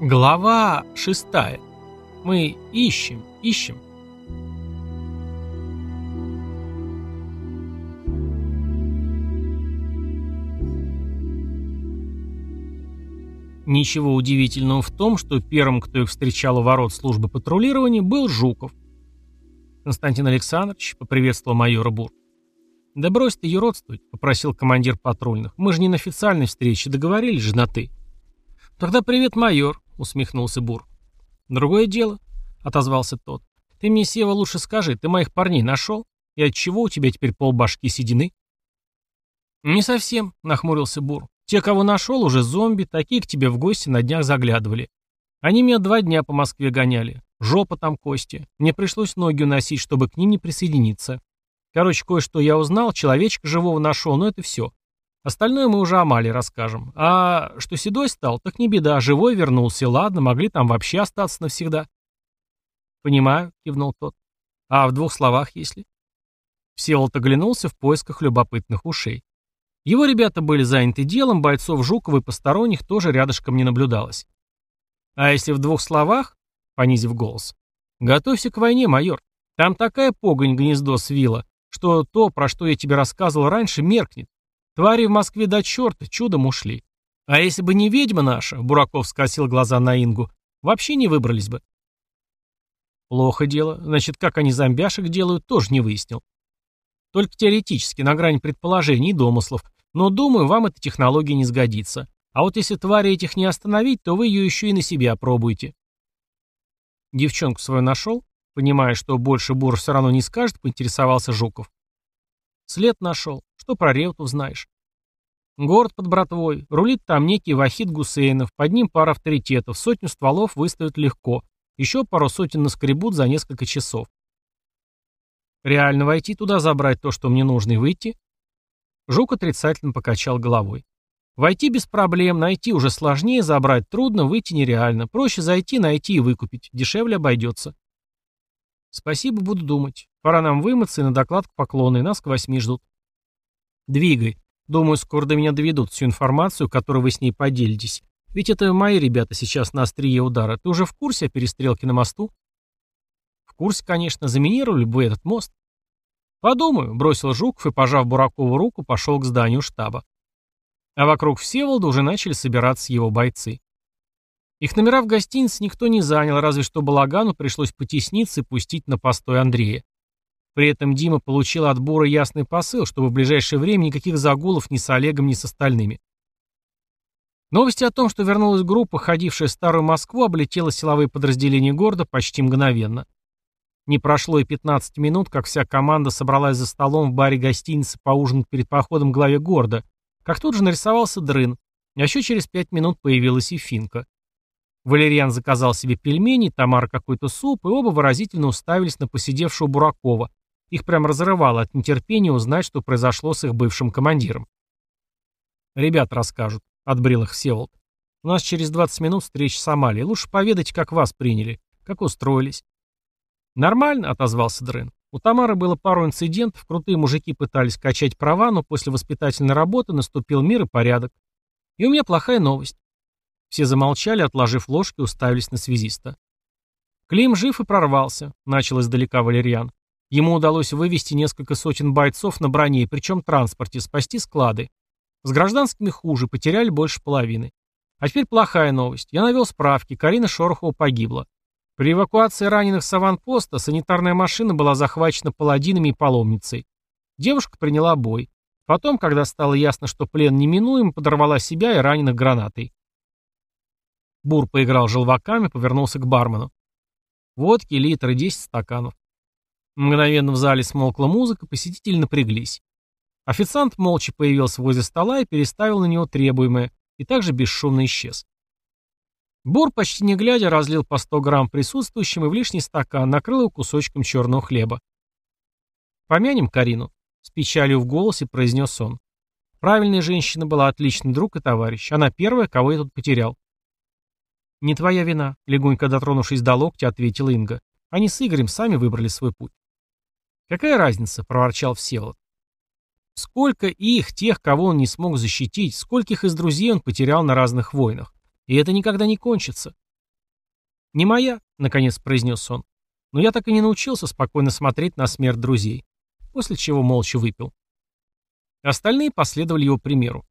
Глава шестая. Мы ищем, ищем. Ничего удивительного в том, что первым, кто их встречал у ворот службы патрулирования, был Жуков. Константин Александрович поприветствовал майора Бур. «Да брось ты юродствовать», — попросил командир патрульных. «Мы же не на официальной встрече, договорились же на «ты». «Тогда привет, майор», — усмехнулся Бур. «Другое дело», — отозвался тот. «Ты мне, Сева, лучше скажи, ты моих парней нашел? И от чего у тебя теперь полбашки седины?» «Не совсем», — нахмурился Бур. «Те, кого нашел, уже зомби, такие к тебе в гости на днях заглядывали. Они меня два дня по Москве гоняли. Жопа там кости. Мне пришлось ноги уносить, чтобы к ним не присоединиться. Короче, кое-что я узнал, человечка живого нашел, но это все. Остальное мы уже о расскажем. А что седой стал, так не беда, живой вернулся, ладно, могли там вообще остаться навсегда. Понимаю, кивнул тот. А в двух словах, если? Всеволод оглянулся в поисках любопытных ушей. Его ребята были заняты делом, бойцов Жукова и посторонних тоже рядышком не наблюдалось. А если в двух словах, понизив голос, готовься к войне, майор. Там такая погонь гнездо свила, что то, про что я тебе рассказывал раньше, меркнет. Твари в Москве до черта, чудом ушли. А если бы не ведьма наша, Бураков скосил глаза на Ингу, вообще не выбрались бы. Плохо дело. Значит, как они зомбяшек делают, тоже не выяснил. Только теоретически, на грани предположений и домыслов. Но, думаю, вам эта технология не сгодится. А вот если твари этих не остановить, то вы ее еще и на себя пробуете. Девчонку свою нашел? Понимая, что больше Бур все равно не скажет, поинтересовался Жуков. След нашел. Что про Реутов знаешь? Город под братвой. Рулит там некий Вахид Гусейнов. Под ним пара авторитетов. Сотню стволов выставят легко. Еще пару сотен наскребут за несколько часов. Реально войти туда, забрать то, что мне нужно, и выйти? Жук отрицательно покачал головой. Войти без проблем, найти уже сложнее, забрать трудно, выйти нереально. Проще зайти, найти и выкупить. Дешевле обойдется. Спасибо, буду думать. Пора нам вымыться и на доклад к поклону, нас к восьми ждут. Двигай. Думаю, скоро до меня доведут всю информацию, которую вы с ней поделитесь. Ведь это мои ребята сейчас на острие удара. Ты уже в курсе о перестрелке на мосту? В курсе, конечно. Заминировали бы этот мост. Подумаю, бросил Жуков и, пожав Буракову руку, пошел к зданию штаба. А вокруг Всеволода уже начали собираться его бойцы. Их номера в гостинице никто не занял, разве что балагану пришлось потесниться и пустить на постой Андрея. При этом Дима получил от Бура ясный посыл, чтобы в ближайшее время никаких загулов ни с Олегом, ни с остальными. Новости о том, что вернулась группа, ходившая в Старую Москву, облетела силовые подразделения города почти мгновенно. Не прошло и 15 минут, как вся команда собралась за столом в баре гостиницы поужинать перед походом к главе города, как тут же нарисовался Дрын, а еще через 5 минут появилась и Финка. Валерьян заказал себе пельмени, Тамара какой-то суп, и оба выразительно уставились на посидевшего Буракова. Их прям разрывало от нетерпения узнать, что произошло с их бывшим командиром. «Ребят расскажут», — отбрил их Всеволод. «У нас через 20 минут встреча с Амалией. Лучше поведать, как вас приняли, как устроились». «Нормально», — отозвался Дрын. У Тамары было пару инцидентов, крутые мужики пытались качать права, но после воспитательной работы наступил мир и порядок. И у меня плохая новость. Все замолчали, отложив ложки, уставились на связиста. Клим жив и прорвался, начал издалека Валерьян. Ему удалось вывести несколько сотен бойцов на броне, причем транспорте, спасти склады. С гражданскими хуже, потеряли больше половины. А теперь плохая новость. Я навел справки, Карина Шорохова погибла. При эвакуации раненых с аванпоста санитарная машина была захвачена паладинами и паломницей. Девушка приняла бой. Потом, когда стало ясно, что плен неминуем, подорвала себя и раненых гранатой. Бур поиграл желваками, повернулся к бармену. Водки, литр и десять стаканов. Мгновенно в зале смолкла музыка, посетители напряглись. Официант молча появился возле стола и переставил на него требуемое, и также бесшумно исчез. Бур, почти не глядя, разлил по 100 грамм присутствующим и в лишний стакан накрыл его кусочком черного хлеба. «Помянем Карину», — с печалью в голосе произнес он. «Правильная женщина была отличный друг и товарищ. Она первая, кого я тут потерял. «Не твоя вина», — легонько дотронувшись до локтя, ответила Инга. «Они с Игорем сами выбрали свой путь». «Какая разница?» — проворчал Всеволод. «Сколько их, тех, кого он не смог защитить, скольких из друзей он потерял на разных войнах. И это никогда не кончится. «Не моя», — наконец произнес он. Но я так и не научился спокойно смотреть на смерть друзей, после чего молча выпил. Остальные последовали его примеру.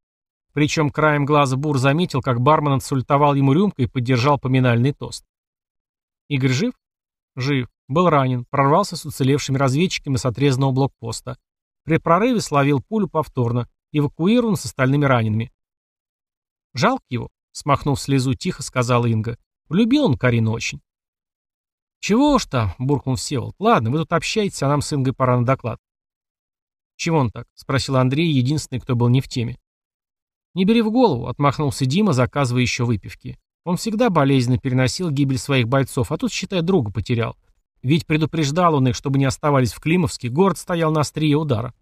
Причем краем глаза Бур заметил, как бармен отсультовал ему рюмкой и поддержал поминальный тост. Игорь жив? Жив. Был ранен, прорвался с уцелевшими разведчиками с отрезанного блокпоста. При прорыве словил пулю повторно, эвакуирован с остальными ранеными. Жалко его, смахнув слезу, тихо сказала Инга. Любил он Карину очень. «Чего уж там?» — буркнул Всеволод. «Ладно, вы тут общаетесь, а нам с Ингой пора на доклад». «Чего он так?» — спросил Андрей, единственный, кто был не в теме. «Не бери в голову», — отмахнулся Дима, заказывая еще выпивки. Он всегда болезненно переносил гибель своих бойцов, а тут, считай, друга потерял. Ведь предупреждал он их, чтобы не оставались в Климовске, город стоял на острие удара.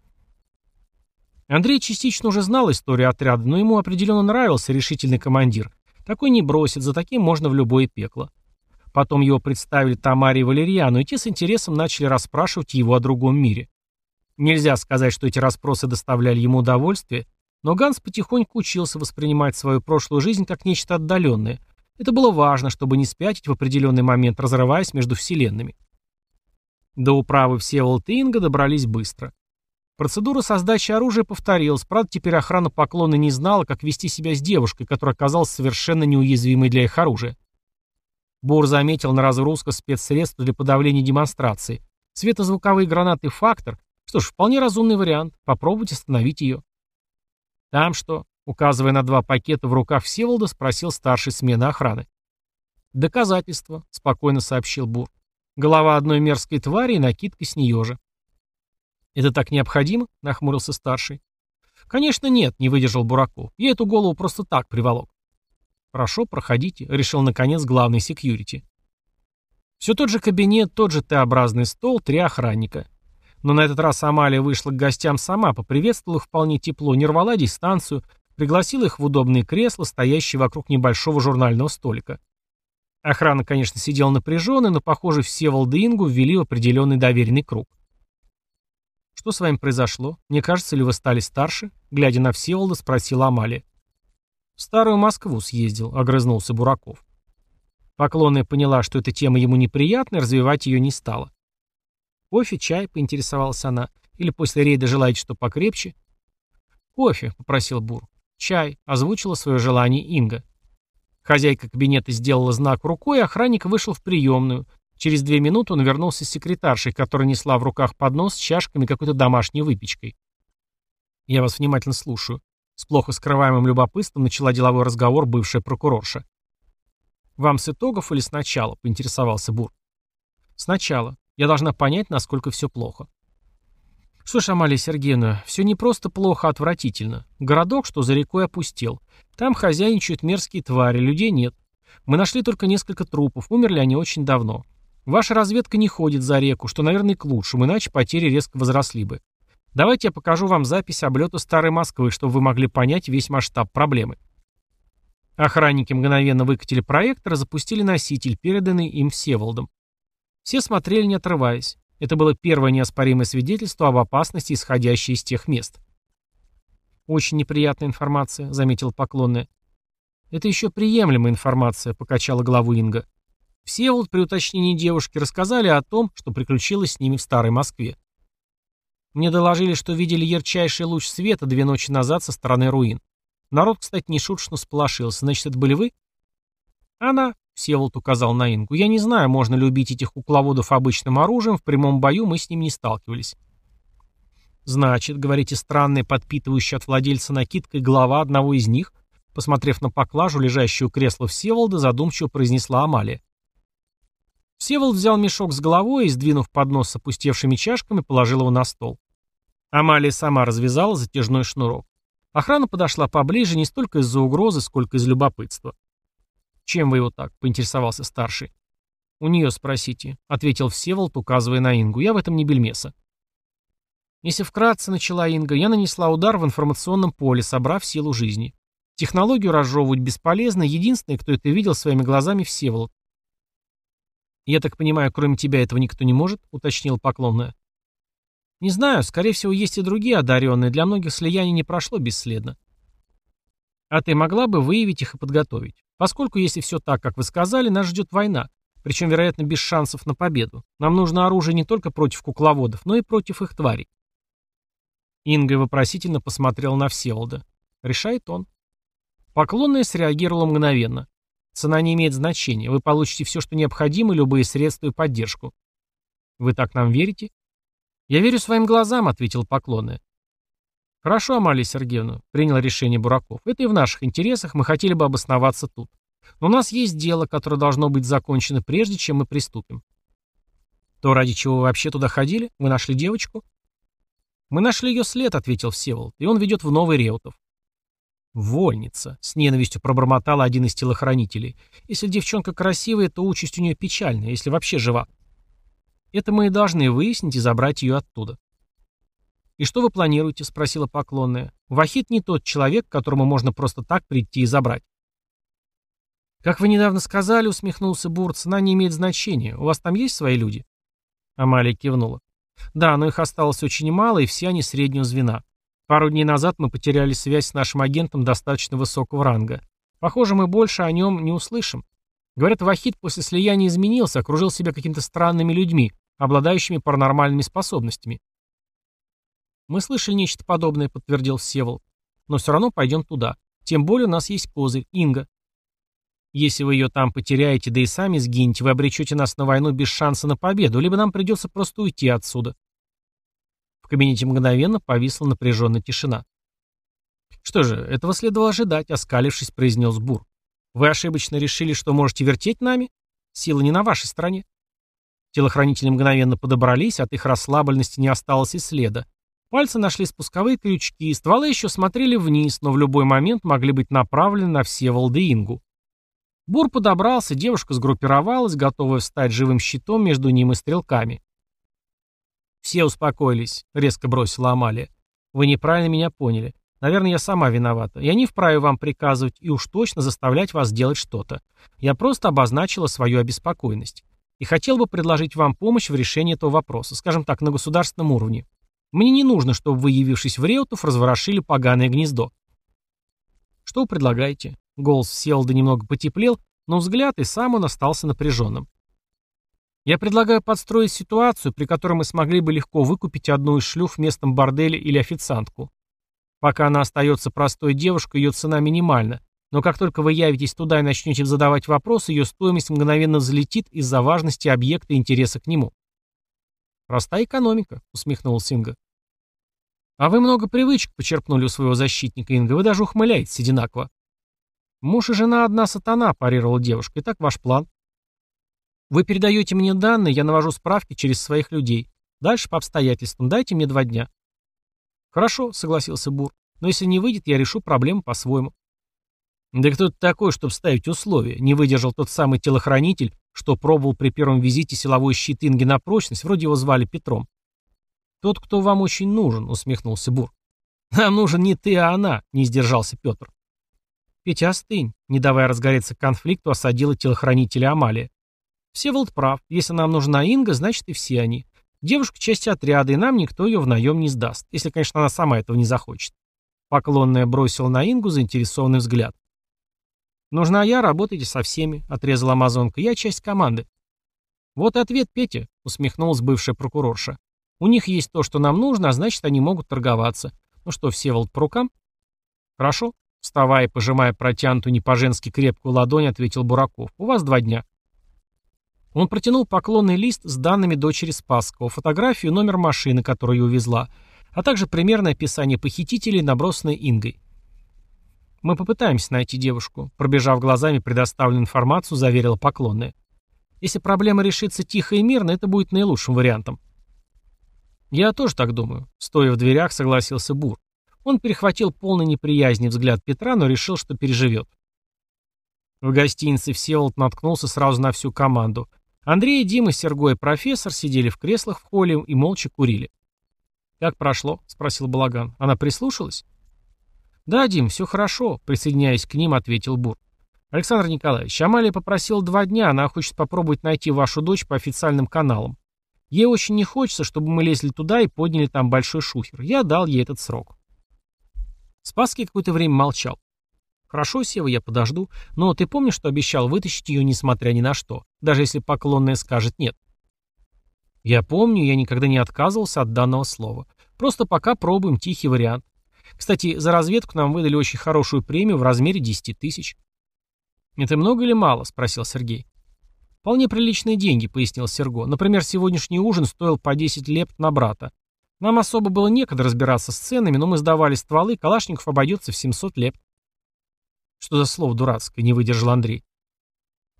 Андрей частично уже знал историю отряда, но ему определенно нравился решительный командир. Такой не бросит, за таким можно в любое пекло. Потом его представили Тамаре и Валерьяну, и те с интересом начали расспрашивать его о другом мире. Нельзя сказать, что эти расспросы доставляли ему удовольствие, но Ганс потихоньку учился воспринимать свою прошлую жизнь как нечто отдаленное. Это было важно, чтобы не спятить в определенный момент, разрываясь между вселенными. До управы Всеволод и Инга добрались быстро. Процедура создачи оружия повторилась, правда теперь охрана поклона не знала, как вести себя с девушкой, которая оказалась совершенно неуязвимой для их оружия. Бор заметил на разгрузках спецсредств для подавления демонстрации. Светозвуковые гранаты «Фактор». Что ж, вполне разумный вариант. Попробуйте остановить ее. «Там что?» — указывая на два пакета в руках Всеволода, спросил старший смены охраны. «Доказательство», — спокойно сообщил Бур. «Голова одной мерзкой твари и накидка с нее же». «Это так необходимо?» — нахмурился старший. «Конечно нет», — не выдержал Бураков. «Я эту голову просто так приволок». «Хорошо, проходите», — решил наконец главный секьюрити. Все тот же кабинет, тот же Т-образный стол, три охранника. Но на этот раз Амалия вышла к гостям сама, поприветствовала их вполне тепло, не рвала дистанцию, пригласила их в удобные кресла, стоящие вокруг небольшого журнального столика. Охрана, конечно, сидела напряженная, но, похоже, все Ингу ввели в определенный доверенный круг. «Что с вами произошло? Не кажется ли вы стали старше?» Глядя на Всеволода, спросила Амалия. «В старую Москву съездил», — огрызнулся Бураков. Поклонная поняла, что эта тема ему неприятна, развивать ее не стала. «Кофе, чай?» — поинтересовалась она. «Или после рейда желаете что покрепче?» «Кофе», — попросил Бур. «Чай», — озвучила свое желание Инга. Хозяйка кабинета сделала знак рукой, и охранник вышел в приемную. Через две минуты он вернулся с секретаршей, которая несла в руках поднос с чашками какой-то домашней выпечкой. «Я вас внимательно слушаю», с плохо скрываемым любопытством начала деловой разговор бывшая прокурорша. «Вам с итогов или сначала?» — поинтересовался Бур. «Сначала. Я должна понять, насколько все плохо». «Что ж, Амалия Сергеевна, все не просто плохо, а отвратительно. Городок, что за рекой, опустел. Там хозяйничают мерзкие твари, людей нет. Мы нашли только несколько трупов, умерли они очень давно. Ваша разведка не ходит за реку, что, наверное, к лучшему, иначе потери резко возросли бы. Давайте я покажу вам запись облета Старой Москвы, чтобы вы могли понять весь масштаб проблемы. Охранники мгновенно выкатили проектор и запустили носитель, переданный им Всеволодом. Все смотрели, не отрываясь. Это было первое неоспоримое свидетельство об опасности, исходящей из тех мест. «Очень неприятная информация», — заметил поклонная. «Это еще приемлемая информация», — покачала голову Инга. Всеволод при уточнении девушки рассказали о том, что приключилось с ними в Старой Москве. Мне доложили, что видели ярчайший луч света две ночи назад со стороны руин. Народ, кстати, не шуточно сполошился. Значит, это были вы? Она, Всеволод указал на Ингу. Я не знаю, можно ли убить этих кукловодов обычным оружием, в прямом бою мы с ним не сталкивались. Значит, говорите, странная, подпитывающая от владельца накидкой голова одного из них, посмотрев на поклажу, лежащую у кресла Всеволода, задумчиво произнесла Амалия. Всеволод взял мешок с головой и, сдвинув поднос с опустевшими чашками, положил его на стол. Амалия сама развязала затяжной шнурок. Охрана подошла поближе не столько из-за угрозы, сколько из любопытства. «Чем вы его так?» — поинтересовался старший. «У нее спросите», — ответил Всеволод, указывая на Ингу. «Я в этом не бельмеса». Если вкратце начала Инга, я нанесла удар в информационном поле, собрав силу жизни. Технологию разжевывать бесполезно, единственный, кто это видел своими глазами, Всеволод. «Я так понимаю, кроме тебя этого никто не может?» — уточнила поклонная. «Не знаю, скорее всего, есть и другие одаренные, для многих слияние не прошло бесследно». «А ты могла бы выявить их и подготовить? Поскольку, если все так, как вы сказали, нас ждет война. Причем, вероятно, без шансов на победу. Нам нужно оружие не только против кукловодов, но и против их тварей. Инга вопросительно посмотрел на Всеволода. Решает он. Поклонная среагировала мгновенно. Цена не имеет значения. Вы получите все, что необходимо, любые средства и поддержку. Вы так нам верите? Я верю своим глазам, ответил поклонная. Хорошо, Амалия Сергеевна, принял решение Бураков. Это и в наших интересах, мы хотели бы обосноваться тут. Но у нас есть дело, которое должно быть закончено прежде, чем мы приступим. То, ради чего вы вообще туда ходили? Вы нашли девочку? Мы нашли ее след, ответил Всеволод, и он ведет в Новый Реутов. «Вольница», — с ненавистью пробормотал один из телохранителей. «Если девчонка красивая, то участь у нее печальная, если вообще жива». «Это мы и должны выяснить и забрать ее оттуда». «И что вы планируете?» — спросила поклонная. «Вахид не тот человек, которому можно просто так прийти и забрать». «Как вы недавно сказали», — усмехнулся Бур, — «цена не имеет значения. У вас там есть свои люди?» Амалия кивнула. «Да, но их осталось очень мало, и все они среднего звена. Пару дней назад мы потеряли связь с нашим агентом достаточно высокого ранга. Похоже, мы больше о нем не услышим. Говорят, Вахид после слияния изменился, окружил себя какими-то странными людьми, обладающими паранормальными способностями. «Мы слышали нечто подобное», — подтвердил Севол. «Но все равно пойдем туда. Тем более у нас есть козырь, Инга. Если вы ее там потеряете, да и сами сгинете, вы обречете нас на войну без шанса на победу, либо нам придется просто уйти отсюда». В кабинете мгновенно повисла напряженная тишина. «Что же, этого следовало ожидать», — оскалившись, произнес Бур. «Вы ошибочно решили, что можете вертеть нами? Сила не на вашей стороне». Телохранители мгновенно подобрались, от их расслабленности не осталось и следа. Пальцы нашли спусковые крючки, стволы еще смотрели вниз, но в любой момент могли быть направлены на все Ингу. Бур подобрался, девушка сгруппировалась, готовая встать живым щитом между ним и стрелками. «Все успокоились», — резко бросила Амалия. «Вы неправильно меня поняли. Наверное, я сама виновата. Я не вправе вам приказывать и уж точно заставлять вас делать что-то. Я просто обозначила свою обеспокоенность. И хотел бы предложить вам помощь в решении этого вопроса, скажем так, на государственном уровне. Мне не нужно, чтобы вы, явившись в Реутов, разворошили поганое гнездо. Что вы предлагаете? Голос Селда немного потеплел, но взгляд и сам он остался напряженным. Я предлагаю подстроить ситуацию, при которой мы смогли бы легко выкупить одну из шлюх в местном борделе или официантку. Пока она остается простой девушкой, ее цена минимальна, но как только вы явитесь туда и начнете задавать вопросы, ее стоимость мгновенно взлетит из-за важности объекта и интереса к нему. «Простая экономика», — усмехнулся Инга. «А вы много привычек почерпнули у своего защитника, Инга, вы даже ухмыляетесь одинаково». «Муж и жена одна сатана», — парировала девушка. «Итак, ваш план?» «Вы передаете мне данные, я навожу справки через своих людей. Дальше по обстоятельствам. Дайте мне два дня». «Хорошо», — согласился Бур. «Но если не выйдет, я решу проблему по-своему». «Да кто ты такой, чтобы ставить условия?» — не выдержал тот самый телохранитель, что пробовал при первом визите силовой щит Инги на прочность, вроде его звали Петром. «Тот, кто вам очень нужен», — усмехнулся Бур. «Нам нужен не ты, а она», — не сдержался Петр. «Петя, остынь», — не давая разгореться конфликту, осадила телохранителя Амалия. «Всеволод прав. Если нам нужна Инга, значит и все они. Девушка — часть отряда, и нам никто ее в наем не сдаст, если, конечно, она сама этого не захочет». Поклонная бросила на Ингу заинтересованный взгляд. «Нужна я, работайте со всеми», — отрезала амазонка. «Я часть команды». «Вот и ответ, Петя», — усмехнулась бывшая прокурорша. «У них есть то, что нам нужно, а значит, они могут торговаться. Ну что, Всеволод, по рукам?» «Хорошо», — вставая и пожимая протянутую не по-женски крепкую ладонь, ответил Бураков. «У вас два дня». Он протянул поклонный лист с данными дочери Спасского, фотографию, номер машины, которую увезла, а также примерное описание похитителей, набросанное Ингой. Мы попытаемся найти девушку, пробежав глазами предоставленную информацию, заверила поклонная. Если проблема решится тихо и мирно, это будет наилучшим вариантом. Я тоже так думаю, стоя в дверях, согласился Бур. Он перехватил полный неприязни взгляд Петра, но решил, что переживет. В гостинице Всеволод наткнулся сразу на всю команду. Андрей, Дима, Сергой и профессор сидели в креслах в холле и молча курили. «Как прошло?» — спросил Балаган. «Она прислушалась?» «Да, Дим, все хорошо», — присоединяясь к ним, ответил Бур. «Александр Николаевич, Амалия попросила два дня, она хочет попробовать найти вашу дочь по официальным каналам. Ей очень не хочется, чтобы мы лезли туда и подняли там большой шухер. Я дал ей этот срок». Спасский какое-то время молчал. Хорошо, Сева, я подожду. Но ты помнишь, что обещал вытащить ее, несмотря ни на что? Даже если поклонная скажет нет. Я помню, я никогда не отказывался от данного слова. Просто пока пробуем тихий вариант. Кстати, за разведку нам выдали очень хорошую премию в размере 10 тысяч. «Это много или мало?» – спросил Сергей. «Вполне приличные деньги», – пояснил Серго. «Например, сегодняшний ужин стоил по 10 лепт на брата. Нам особо было некогда разбираться с ценами, но мы сдавали стволы, Калашников обойдется в 700 лепт». «Что за слово дурацкое?» – не выдержал Андрей.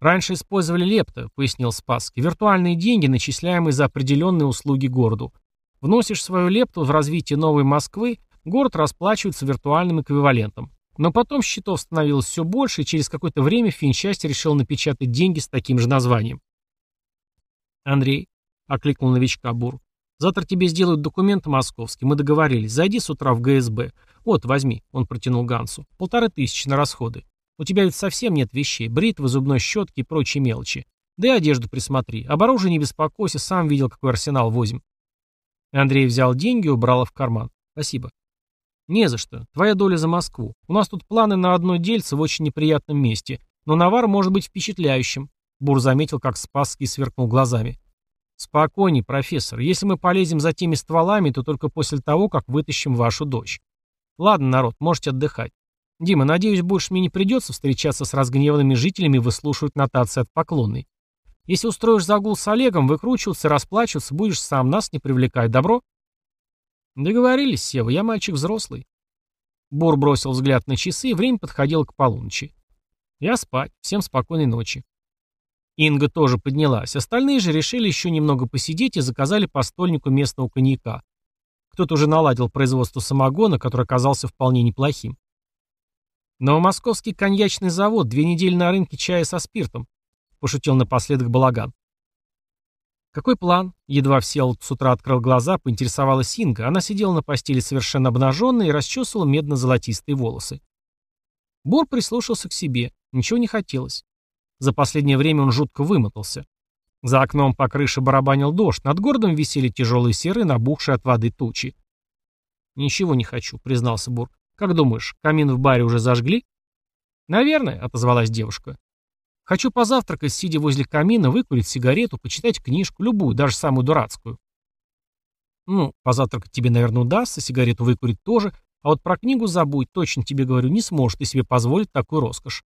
«Раньше использовали лепта», — пояснил Спасский. «Виртуальные деньги, начисляемые за определенные услуги городу. Вносишь свою лепту в развитие новой Москвы, город расплачивается виртуальным эквивалентом. Но потом счетов становилось все больше, и через какое-то время Финчасть решил напечатать деньги с таким же названием. «Андрей», — окликнул новичка Бур, — «завтра тебе сделают документы московские, мы договорились. Зайди с утра в ГСБ. Вот, возьми», — он протянул Гансу, — «полторы тысячи на расходы. У тебя ведь совсем нет вещей, бритвы, зубной щетки и прочие мелочи. Да и одежду присмотри. Об оружии не беспокойся, сам видел, какой арсенал возим. Андрей взял деньги и убрал их в карман. Спасибо. Не за что. Твоя доля за Москву. У нас тут планы на одно дельце в очень неприятном месте. Но навар может быть впечатляющим. Бур заметил, как Спасский сверкнул глазами. Спокойней, профессор. Если мы полезем за теми стволами, то только после того, как вытащим вашу дочь. Ладно, народ, можете отдыхать. Дима, надеюсь, больше мне не придется встречаться с разгневанными жителями и выслушивать нотации от поклонной. Если устроишь загул с Олегом, выкручиваться, расплачиваться, будешь сам нас не привлекать. Добро? Договорились, Сева, я мальчик взрослый. Бор бросил взгляд на часы, время подходило к полуночи. Я спать. Всем спокойной ночи. Инга тоже поднялась. Остальные же решили еще немного посидеть и заказали по стольнику местного коньяка. Кто-то уже наладил производство самогона, который оказался вполне неплохим. «Новомосковский коньячный завод, две недели на рынке чая со спиртом», — пошутил напоследок Балаган. «Какой план?» Едва всел с утра открыл глаза, поинтересовалась Инга. Она сидела на постели совершенно обнаженная и расчесывала медно-золотистые волосы. Бор прислушался к себе. Ничего не хотелось. За последнее время он жутко вымотался. За окном по крыше барабанил дождь, над городом висели тяжелые серые, набухшие от воды тучи. «Ничего не хочу», — признался Бур. «Как думаешь, камин в баре уже зажгли?» «Наверное», — отозвалась девушка. «Хочу позавтракать, сидя возле камина, выкурить сигарету, почитать книжку, любую, даже самую дурацкую». «Ну, позавтракать тебе, наверное, удастся, сигарету выкурить тоже, а вот про книгу забудь, точно тебе говорю, не сможешь ты себе позволить такую роскошь».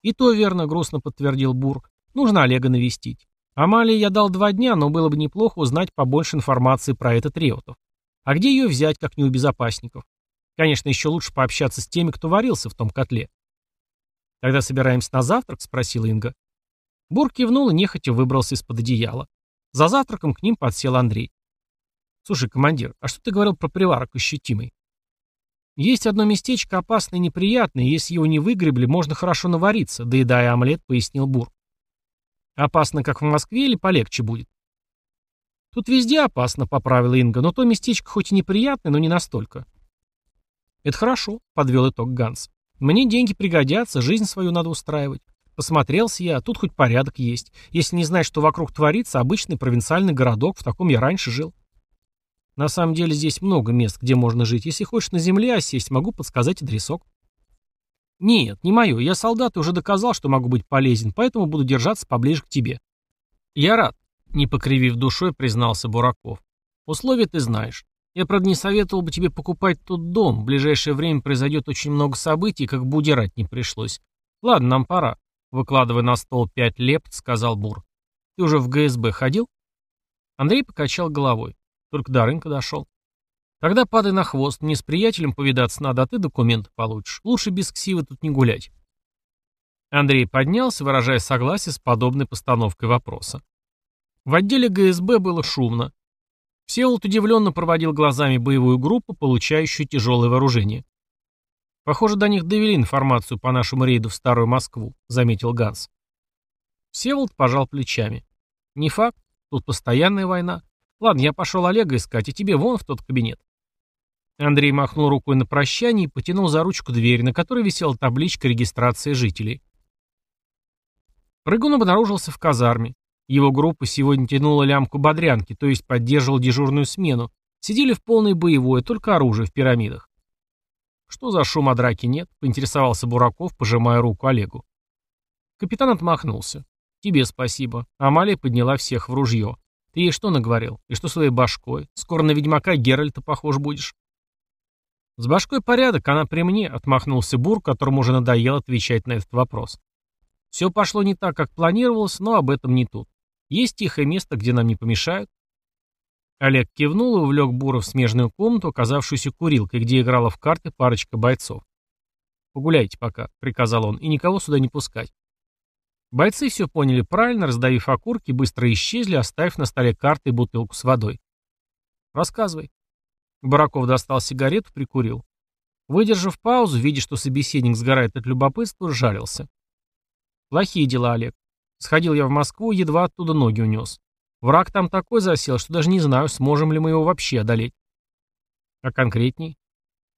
«И то верно», — грустно подтвердил Бур. «Нужно Олега навестить. Амалии я дал два дня, но было бы неплохо узнать побольше информации про этот Реутов. А где ее взять, как не у безопасников? Конечно, еще лучше пообщаться с теми, кто варился в том котле. «Тогда собираемся на завтрак?» — спросила Инга. Бур кивнул и нехотя выбрался из-под одеяла. За завтраком к ним подсел Андрей. «Слушай, командир, а что ты говорил про приварок ощутимый?» «Есть одно местечко опасное и неприятное, если его не выгребли, можно хорошо навариться», — доедая омлет, пояснил Бур. «Опасно, как в Москве, или полегче будет?» «Тут везде опасно», — поправила Инга, «но то местечко хоть и неприятное, но не настолько. «Это хорошо», — подвел итог Ганс. «Мне деньги пригодятся, жизнь свою надо устраивать. Посмотрелся я, тут хоть порядок есть. Если не знать, что вокруг творится, обычный провинциальный городок, в таком я раньше жил. На самом деле здесь много мест, где можно жить. Если хочешь на земле осесть, могу подсказать адресок. Нет, не мое. Я солдат и уже доказал, что могу быть полезен, поэтому буду держаться поближе к тебе. Я рад, не покривив душой, признался Бураков. Условия ты знаешь. Я, правда, не советовал бы тебе покупать тот дом. В ближайшее время произойдет очень много событий, как бы удирать не пришлось. Ладно, нам пора. Выкладывая на стол пять лепт, сказал Бур. Ты уже в ГСБ ходил? Андрей покачал головой. Только до рынка дошел. Тогда падай на хвост. Мне с приятелем повидаться надо, а ты документы получишь. Лучше без ксивы тут не гулять. Андрей поднялся, выражая согласие с подобной постановкой вопроса. В отделе ГСБ было шумно. Всеволод удивленно проводил глазами боевую группу, получающую тяжелое вооружение. «Похоже, до них довели информацию по нашему рейду в Старую Москву», — заметил Ганс. Всеволод пожал плечами. «Не факт. Тут постоянная война. Ладно, я пошел Олега искать, и тебе вон в тот кабинет». Андрей махнул рукой на прощание и потянул за ручку дверь, на которой висела табличка регистрации жителей. Прыгун обнаружился в казарме. Его группа сегодня тянула лямку бодрянки, то есть поддерживала дежурную смену. Сидели в полной боевой, только оружие в пирамидах. Что за шум о драке нет? Поинтересовался Бураков, пожимая руку Олегу. Капитан отмахнулся. Тебе спасибо. Амалия подняла всех в ружье. Ты ей что наговорил? И что своей башкой? Скоро на ведьмака Геральта похож будешь. С башкой порядок, она при мне, отмахнулся Бур, которому уже надоело отвечать на этот вопрос. Все пошло не так, как планировалось, но об этом не тут. Есть тихое место, где нам не помешают. Олег кивнул и увлек Бура в смежную комнату, оказавшуюся курилкой, где играла в карты парочка бойцов. «Погуляйте пока», — приказал он, — «и никого сюда не пускать». Бойцы все поняли правильно, раздавив окурки, быстро исчезли, оставив на столе карты и бутылку с водой. «Рассказывай». Бараков достал сигарету, прикурил. Выдержав паузу, видя, что собеседник сгорает от любопытства, жалился. «Плохие дела, Олег. Сходил я в Москву, едва оттуда ноги унес. Враг там такой засел, что даже не знаю, сможем ли мы его вообще одолеть. А конкретней?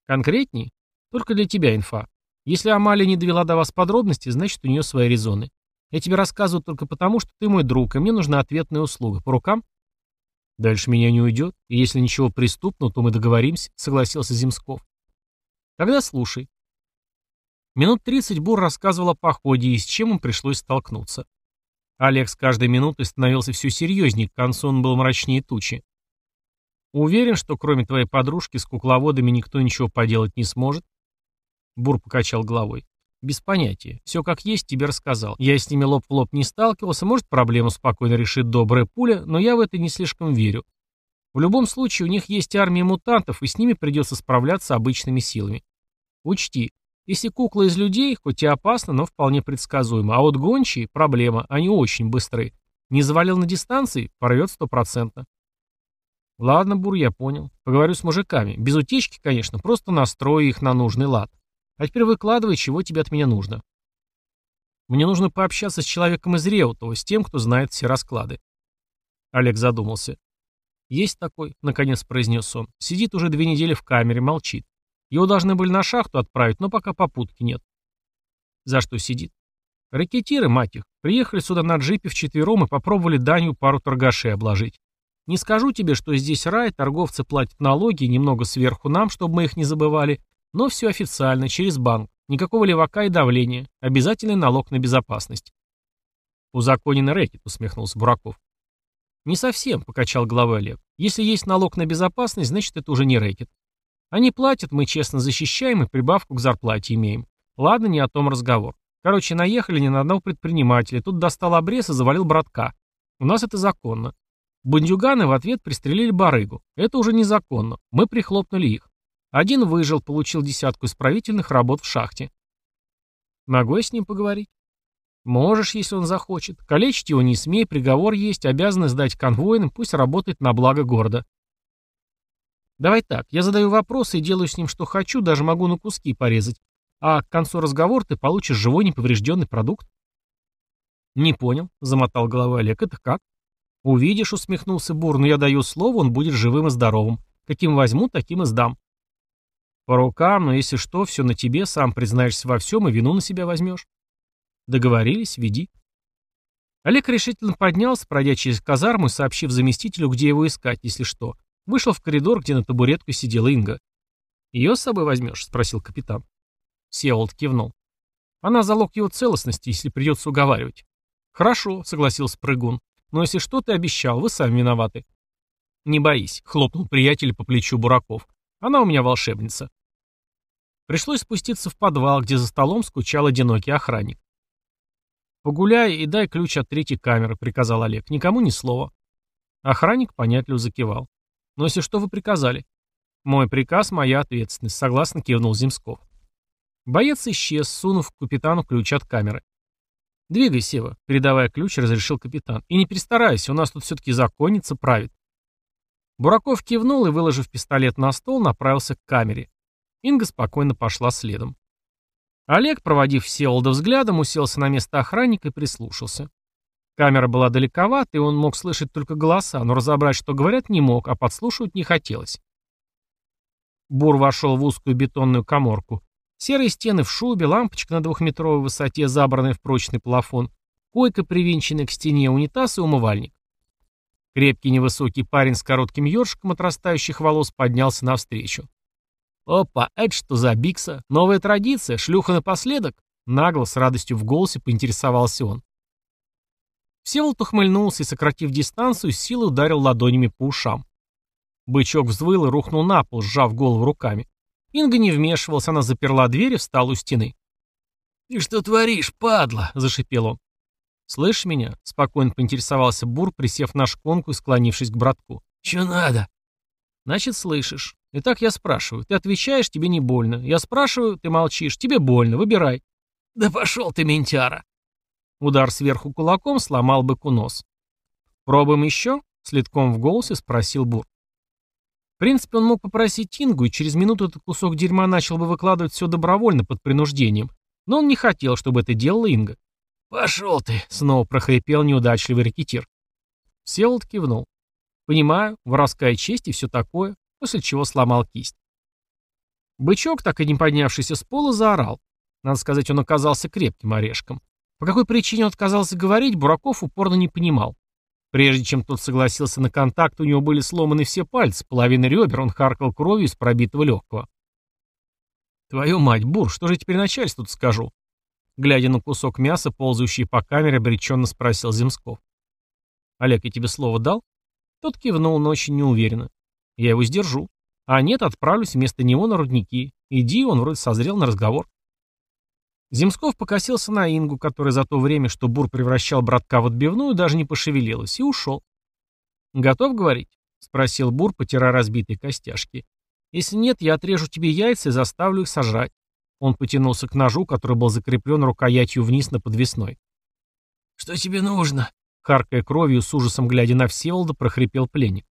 Конкретней? Только для тебя инфа. Если Амалия не довела до вас подробности, значит у нее свои резоны. Я тебе рассказываю только потому, что ты мой друг, и мне нужна ответная услуга. По рукам? Дальше меня не уйдет, и если ничего преступного, то мы договоримся, согласился Земсков. Тогда слушай. Минут тридцать Бур рассказывал о походе и с чем им пришлось столкнуться. Олег с каждой минутой становился все серьезнее, к концу он был мрачнее тучи. «Уверен, что кроме твоей подружки с кукловодами никто ничего поделать не сможет?» Бур покачал головой. «Без понятия. Все как есть, тебе рассказал. Я с ними лоб в лоб не сталкивался, может, проблему спокойно решит добрая пуля, но я в это не слишком верю. В любом случае, у них есть армия мутантов, и с ними придется справляться обычными силами. Учти, если кукла из людей, хоть и опасно, но вполне предсказуемо. А вот гончие – проблема, они очень быстрые. Не завалил на дистанции – порвет стопроцентно. Ладно, Бур, я понял. Поговорю с мужиками. Без утечки, конечно, просто настрою их на нужный лад. А теперь выкладывай, чего тебе от меня нужно. Мне нужно пообщаться с человеком из Реутова, с тем, кто знает все расклады. Олег задумался. «Есть такой», — наконец произнес он. «Сидит уже две недели в камере, молчит. Его должны были на шахту отправить, но пока попутки нет. За что сидит? Ракетиры, мать их, приехали сюда на джипе вчетвером и попробовали данью пару торгашей обложить. Не скажу тебе, что здесь рай, торговцы платят налоги, немного сверху нам, чтобы мы их не забывали, но все официально, через банк. Никакого левака и давления. Обязательный налог на безопасность. Узаконенный рэкет, усмехнулся Бураков. Не совсем, покачал головой Олег. Если есть налог на безопасность, значит это уже не рэкет. Они платят, мы честно защищаем и прибавку к зарплате имеем. Ладно, не о том разговор. Короче, наехали не на одного предпринимателя, тут достал обрез и завалил братка. У нас это законно. Бандюганы в ответ пристрелили барыгу. Это уже незаконно. Мы прихлопнули их. Один выжил, получил десятку исправительных работ в шахте. Могу я с ним поговорить? Можешь, если он захочет. Калечить его не смей, приговор есть, обязаны сдать конвойным, пусть работает на благо города. Давай так, я задаю вопросы и делаю с ним что хочу, даже могу на куски порезать. А к концу разговора ты получишь живой неповрежденный продукт. Не понял, замотал головой Олег. Это как? Увидишь, усмехнулся Бур, но я даю слово, он будет живым и здоровым. Каким возьму, таким и сдам. По рукам, но если что, все на тебе, сам признаешься во всем и вину на себя возьмешь. Договорились, веди. Олег решительно поднялся, пройдя через казарму и сообщив заместителю, где его искать, если что. Вышел в коридор, где на табуретке сидела Инга. «Ее с собой возьмешь?» — спросил капитан. Сеолд кивнул. «Она залог его целостности, если придется уговаривать». «Хорошо», — согласился прыгун. «Но если что ты обещал, вы сами виноваты». «Не боись», — хлопнул приятель по плечу Бураков. «Она у меня волшебница». Пришлось спуститься в подвал, где за столом скучал одинокий охранник. «Погуляй и дай ключ от третьей камеры», — приказал Олег. «Никому ни слова». Охранник понятливо закивал. Но если что вы приказали? Мой приказ — моя ответственность, согласно кивнул Земсков. Боец исчез, сунув капитану ключ от камеры. «Двигай, Сева», — передавая ключ, разрешил капитан. «И не перестарайся, у нас тут все-таки законница правит». Бураков кивнул и, выложив пистолет на стол, направился к камере. Инга спокойно пошла следом. Олег, проводив Всеволода взглядом, уселся на место охранника и прислушался. Камера была далековата, и он мог слышать только голоса, но разобрать, что говорят, не мог, а подслушивать не хотелось. Бур вошел в узкую бетонную коморку. Серые стены в шубе, лампочка на двухметровой высоте, забранная в прочный плафон, койка, привинченная к стене, унитаз и умывальник. Крепкий невысокий парень с коротким ёршиком отрастающих волос поднялся навстречу. «Опа, это что за бикса? Новая традиция? Шлюха напоследок?» Нагло, с радостью в голосе поинтересовался он. Всеволод ухмыльнулся и, сократив дистанцию, силой ударил ладонями по ушам. Бычок взвыл и рухнул на пол, сжав голову руками. Инга не вмешивалась, она заперла дверь и встала у стены. «Ты что творишь, падла?» — зашипел он. «Слышишь меня?» — спокойно поинтересовался Бур, присев на шконку и склонившись к братку. «Чё надо?» «Значит, слышишь. Итак, я спрашиваю. Ты отвечаешь, тебе не больно. Я спрашиваю, ты молчишь, тебе больно. Выбирай». «Да пошел ты, ментяра!» Удар сверху кулаком сломал быку нос. «Пробуем еще?» — следком в голосе спросил Бур. В принципе, он мог попросить Ингу, и через минуту этот кусок дерьма начал бы выкладывать все добровольно под принуждением, но он не хотел, чтобы это делала Инга. «Пошел ты!» — снова прохрипел неудачливый рекетир. Всеволод кивнул. «Понимаю, воровская честь и все такое», после чего сломал кисть. Бычок, так и не поднявшийся с пола, заорал. Надо сказать, он оказался крепким орешком. По какой причине он отказался говорить, Бураков упорно не понимал. Прежде чем тот согласился на контакт, у него были сломаны все пальцы, половина ребер, он харкал кровью из пробитого легкого. «Твою мать, Бур, что же теперь начальству тут скажу?» Глядя на кусок мяса, ползающий по камере, обреченно спросил Земсков. «Олег, я тебе слово дал?» Тот кивнул, но очень неуверенно. «Я его сдержу. А нет, отправлюсь вместо него на рудники. Иди, он вроде созрел на разговор». Земсков покосился на Ингу, которая за то время, что Бур превращал братка в отбивную, даже не пошевелилась, и ушел. «Готов говорить?» — спросил Бур, потирая разбитые костяшки. «Если нет, я отрежу тебе яйца и заставлю их сожрать». Он потянулся к ножу, который был закреплен рукоятью вниз на подвесной. «Что тебе нужно?» — харкая кровью, с ужасом глядя на Всеволода, прохрипел пленник.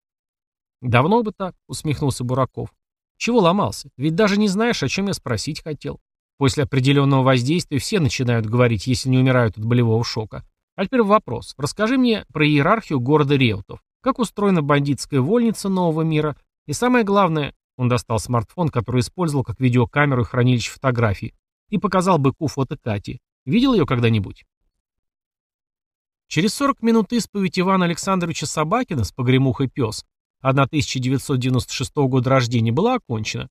«Давно бы так», — усмехнулся Бураков. «Чего ломался? Ведь даже не знаешь, о чем я спросить хотел». После определенного воздействия все начинают говорить, если не умирают от болевого шока. А теперь вопрос. Расскажи мне про иерархию города Реутов. Как устроена бандитская вольница нового мира? И самое главное, он достал смартфон, который использовал как видеокамеру и хранилище фотографий, и показал быку фото Кати. Видел ее когда-нибудь? Через 40 минут исповедь Ивана Александровича Собакина с погремухой «Пес» 1996 года рождения была окончена.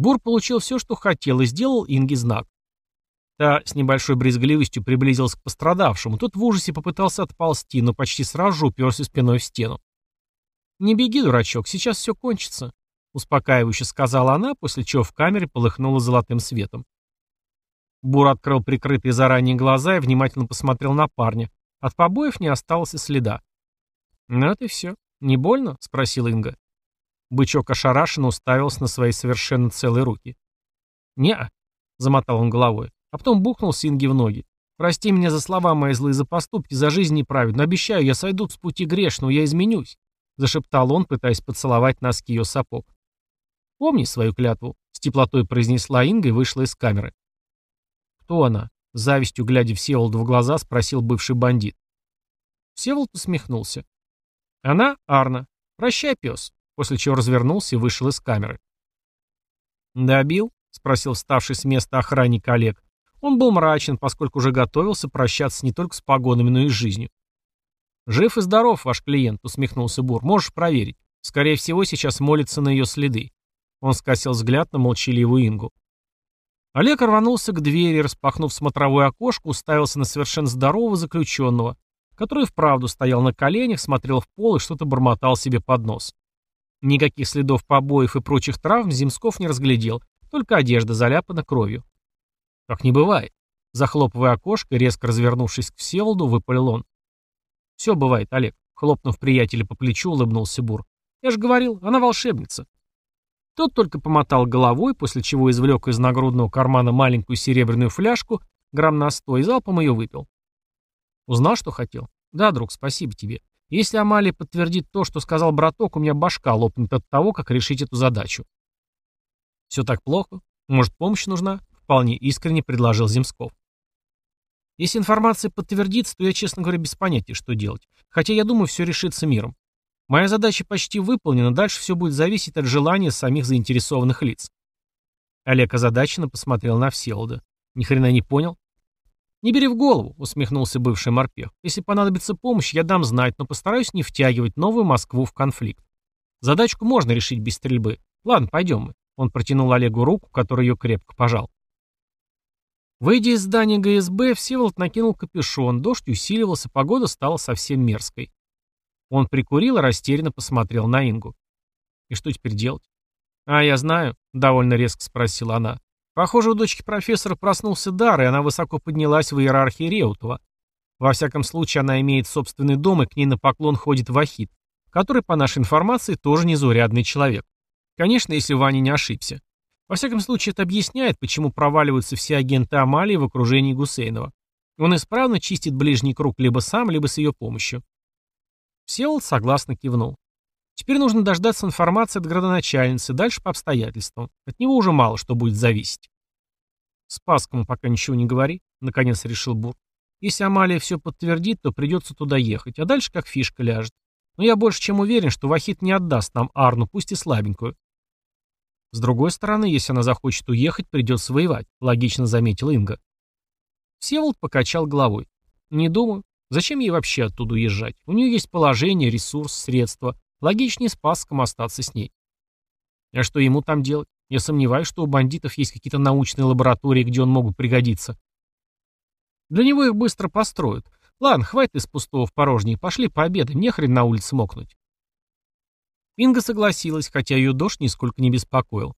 Бур получил все, что хотел, и сделал Инге знак. Та с небольшой брезгливостью приблизилась к пострадавшему. Тот в ужасе попытался отползти, но почти сразу же уперся спиной в стену. «Не беги, дурачок, сейчас все кончится», — успокаивающе сказала она, после чего в камере полыхнуло золотым светом. Бур открыл прикрытые заранее глаза и внимательно посмотрел на парня. От побоев не осталось и следа. «Ну и все. Не больно?» — спросил Инга. Бычок ошарашенно уставился на свои совершенно целые руки. «Не-а», замотал он головой, а потом бухнул Синги в ноги. «Прости меня за слова мои злые, за поступки, за жизнь неправедную. Обещаю, я сойду с пути грешного, я изменюсь», зашептал он, пытаясь поцеловать носки ее сапог. «Помни свою клятву», — с теплотой произнесла Инга и вышла из камеры. «Кто она?» — завистью, глядя Всеволоду в глаза, спросил бывший бандит. Всеволод усмехнулся. «Она Арна. Прощай, пес после чего развернулся и вышел из камеры. «Добил?» — спросил вставший с места охранник Олег. Он был мрачен, поскольку уже готовился прощаться не только с погонами, но и с жизнью. «Жив и здоров, ваш клиент», — усмехнулся Бур. «Можешь проверить. Скорее всего, сейчас молится на ее следы». Он скосил взгляд на молчаливую Ингу. Олег рванулся к двери, распахнув смотровое окошко, уставился на совершенно здорового заключенного, который вправду стоял на коленях, смотрел в пол и что-то бормотал себе под нос. Никаких следов побоев и прочих травм Земсков не разглядел, только одежда заляпана кровью. «Как не бывает», — захлопывая окошко резко развернувшись к Всеволоду, выпалил он. «Все бывает, Олег», — хлопнув приятеля по плечу, улыбнулся Бур. «Я же говорил, она волшебница». Тот только помотал головой, после чего извлек из нагрудного кармана маленькую серебряную фляжку, грамм на сто, и залпом ее выпил. «Узнал, что хотел?» «Да, друг, спасибо тебе. Если Амалия подтвердит то, что сказал браток, у меня башка лопнет от того, как решить эту задачу. Все так плохо? Может, помощь нужна? Вполне искренне предложил Земсков. Если информация подтвердится, то я, честно говоря, без понятия, что делать. Хотя я думаю, все решится миром. Моя задача почти выполнена, дальше все будет зависеть от желания самих заинтересованных лиц. Олег озадаченно посмотрел на Всеволода. Ни хрена не понял. «Не бери в голову», — усмехнулся бывший морпех. «Если понадобится помощь, я дам знать, но постараюсь не втягивать новую Москву в конфликт. Задачку можно решить без стрельбы. Ладно, пойдем мы». Он протянул Олегу руку, который ее крепко пожал. Выйдя из здания ГСБ, Всеволод накинул капюшон, дождь усиливался, погода стала совсем мерзкой. Он прикурил и растерянно посмотрел на Ингу. «И что теперь делать?» «А, я знаю», — довольно резко спросила она. «Похоже, у дочки профессора проснулся дар, и она высоко поднялась в иерархии Реутова. Во всяком случае, она имеет собственный дом, и к ней на поклон ходит Вахид, который, по нашей информации, тоже незаурядный человек. Конечно, если Ваня не ошибся. Во всяком случае, это объясняет, почему проваливаются все агенты Амалии в окружении Гусейнова. Он исправно чистит ближний круг либо сам, либо с ее помощью. Всеволод согласно кивнул. Теперь нужно дождаться информации от градоначальницы, дальше по обстоятельствам. От него уже мало что будет зависеть. Спаскому пока ничего не говори, наконец решил Бур. Если Амалия все подтвердит, то придется туда ехать, а дальше как фишка ляжет. Но я больше чем уверен, что Вахид не отдаст нам Арну, пусть и слабенькую. С другой стороны, если она захочет уехать, придется воевать, логично заметил Инга. Всеволод покачал головой. Не думаю. Зачем ей вообще оттуда уезжать? У нее есть положение, ресурс, средства. Логичнее с Паском остаться с ней. А что ему там делать? Я сомневаюсь, что у бандитов есть какие-то научные лаборатории, где он мог пригодиться. Для него их быстро построят. Ладно, хватит из пустого в порожнее, пошли пообедаем, нехрен на улице мокнуть. Инга согласилась, хотя ее дождь нисколько не беспокоил.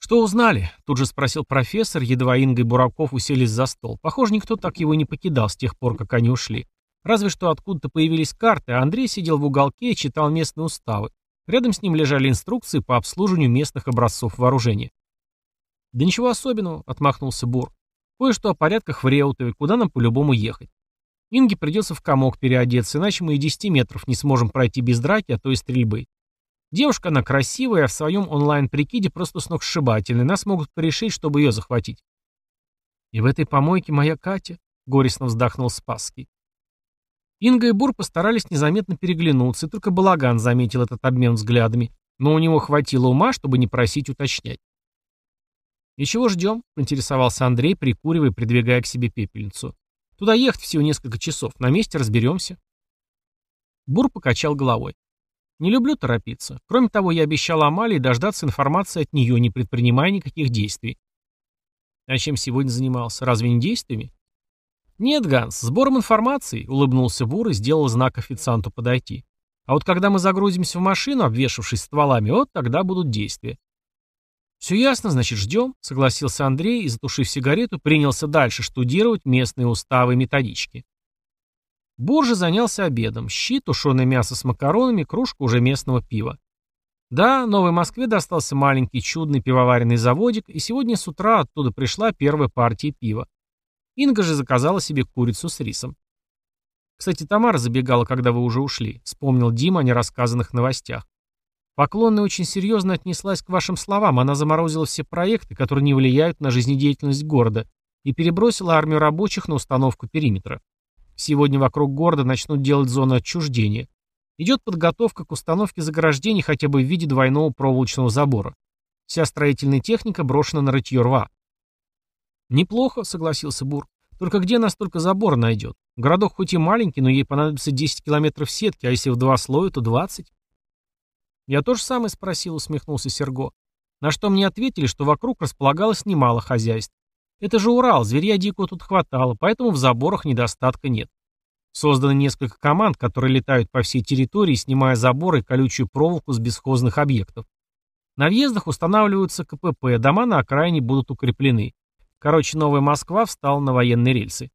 «Что узнали?» — тут же спросил профессор, едва Инга и Бураков уселись за стол. Похоже, никто так его не покидал с тех пор, как они ушли. Разве что откуда-то появились карты, а Андрей сидел в уголке и читал местные уставы. Рядом с ним лежали инструкции по обслуживанию местных образцов вооружения. «Да ничего особенного», — отмахнулся Бур. «Кое-что о порядках в Реутове, куда нам по-любому ехать. Инге придется в комок переодеться, иначе мы и 10 метров не сможем пройти без драки, а то и стрельбы. Девушка она красивая, а в своем онлайн-прикиде просто сногсшибательная. Нас могут порешить, чтобы ее захватить. И в этой помойке моя Катя, горестно вздохнул Спасский. Инга и Бур постарались незаметно переглянуться, и только Балаган заметил этот обмен взглядами, но у него хватило ума, чтобы не просить уточнять. «И чего ждем?» — поинтересовался Андрей, прикуривая придвигая к себе пепельницу. Туда ехать всего несколько часов. На месте разберемся. Бур покачал головой. Не люблю торопиться. Кроме того, я обещал Амалии дождаться информации от нее, не предпринимая никаких действий. А чем сегодня занимался? Разве не действиями? Нет, Ганс, сбором информации, улыбнулся Бур и сделал знак официанту подойти. А вот когда мы загрузимся в машину, обвешавшись стволами, вот тогда будут действия. «Все ясно, значит, ждем», — согласился Андрей и, затушив сигарету, принялся дальше штудировать местные уставы и методички. Буржа занялся обедом. Щи, тушеное мясо с макаронами, кружка уже местного пива. Да, Новой Москве достался маленький чудный пивоваренный заводик, и сегодня с утра оттуда пришла первая партия пива. Инга же заказала себе курицу с рисом. «Кстати, Тамара забегала, когда вы уже ушли», — вспомнил Дима о нерассказанных новостях. Поклонная очень серьезно отнеслась к вашим словам, она заморозила все проекты, которые не влияют на жизнедеятельность города, и перебросила армию рабочих на установку периметра. Сегодня вокруг города начнут делать зону отчуждения. Идет подготовка к установке заграждений хотя бы в виде двойного проволочного забора. Вся строительная техника брошена на рытье рва. «Неплохо», — согласился Бур. «Только где настолько забор найдет? Городок хоть и маленький, но ей понадобится 10 километров сетки, а если в два слоя, то 20. «Я тоже самое спросил», — усмехнулся Серго. На что мне ответили, что вокруг располагалось немало хозяйств. Это же Урал, зверя дикого тут хватало, поэтому в заборах недостатка нет. Создано несколько команд, которые летают по всей территории, снимая заборы и колючую проволоку с бесхозных объектов. На въездах устанавливаются КПП, дома на окраине будут укреплены. Короче, Новая Москва встала на военные рельсы.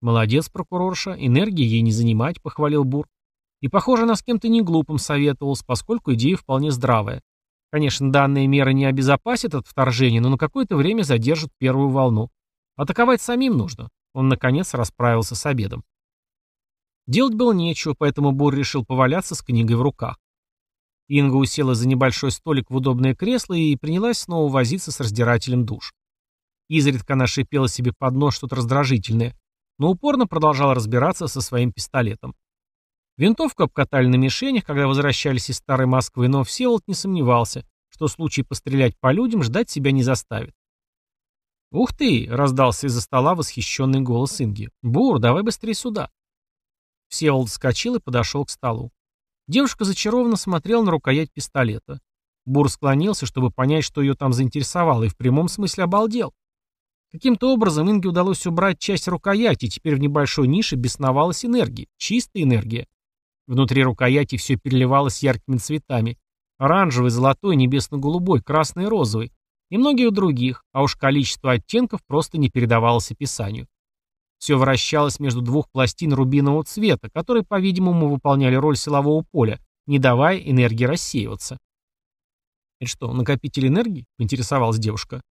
«Молодец, прокурорша, энергии ей не занимать», — похвалил Бур. И, похоже, она с кем-то не глупым советовалась, поскольку идея вполне здравая. Конечно, данные меры не обезопасят от вторжения, но на какое-то время задержат первую волну. Атаковать самим нужно. Он, наконец, расправился с обедом. Делать было нечего, поэтому Бур решил поваляться с книгой в руках. Инга усела за небольшой столик в удобное кресло и принялась снова возиться с раздирателем душ. Изредка она шипела себе под нос что-то раздражительное, но упорно продолжала разбираться со своим пистолетом. Винтовку обкатали на мишенях, когда возвращались из Старой Москвы, но Всеволод не сомневался, что случай пострелять по людям ждать себя не заставит. «Ух ты!» — раздался из-за стола восхищенный голос Инги. «Бур, давай быстрее сюда!» Всеволод вскочил и подошел к столу. Девушка зачарованно смотрела на рукоять пистолета. Бур склонился, чтобы понять, что ее там заинтересовало, и в прямом смысле обалдел. Каким-то образом Инге удалось убрать часть рукояти, и теперь в небольшой нише бесновалась энергия, чистая энергия. Внутри рукояти все переливалось яркими цветами. Оранжевый, золотой, небесно-голубой, красный и розовый. И многих других, а уж количество оттенков просто не передавалось описанию. Все вращалось между двух пластин рубинового цвета, которые, по-видимому, выполняли роль силового поля, не давая энергии рассеиваться. «Это что, накопитель энергии?» — поинтересовалась девушка.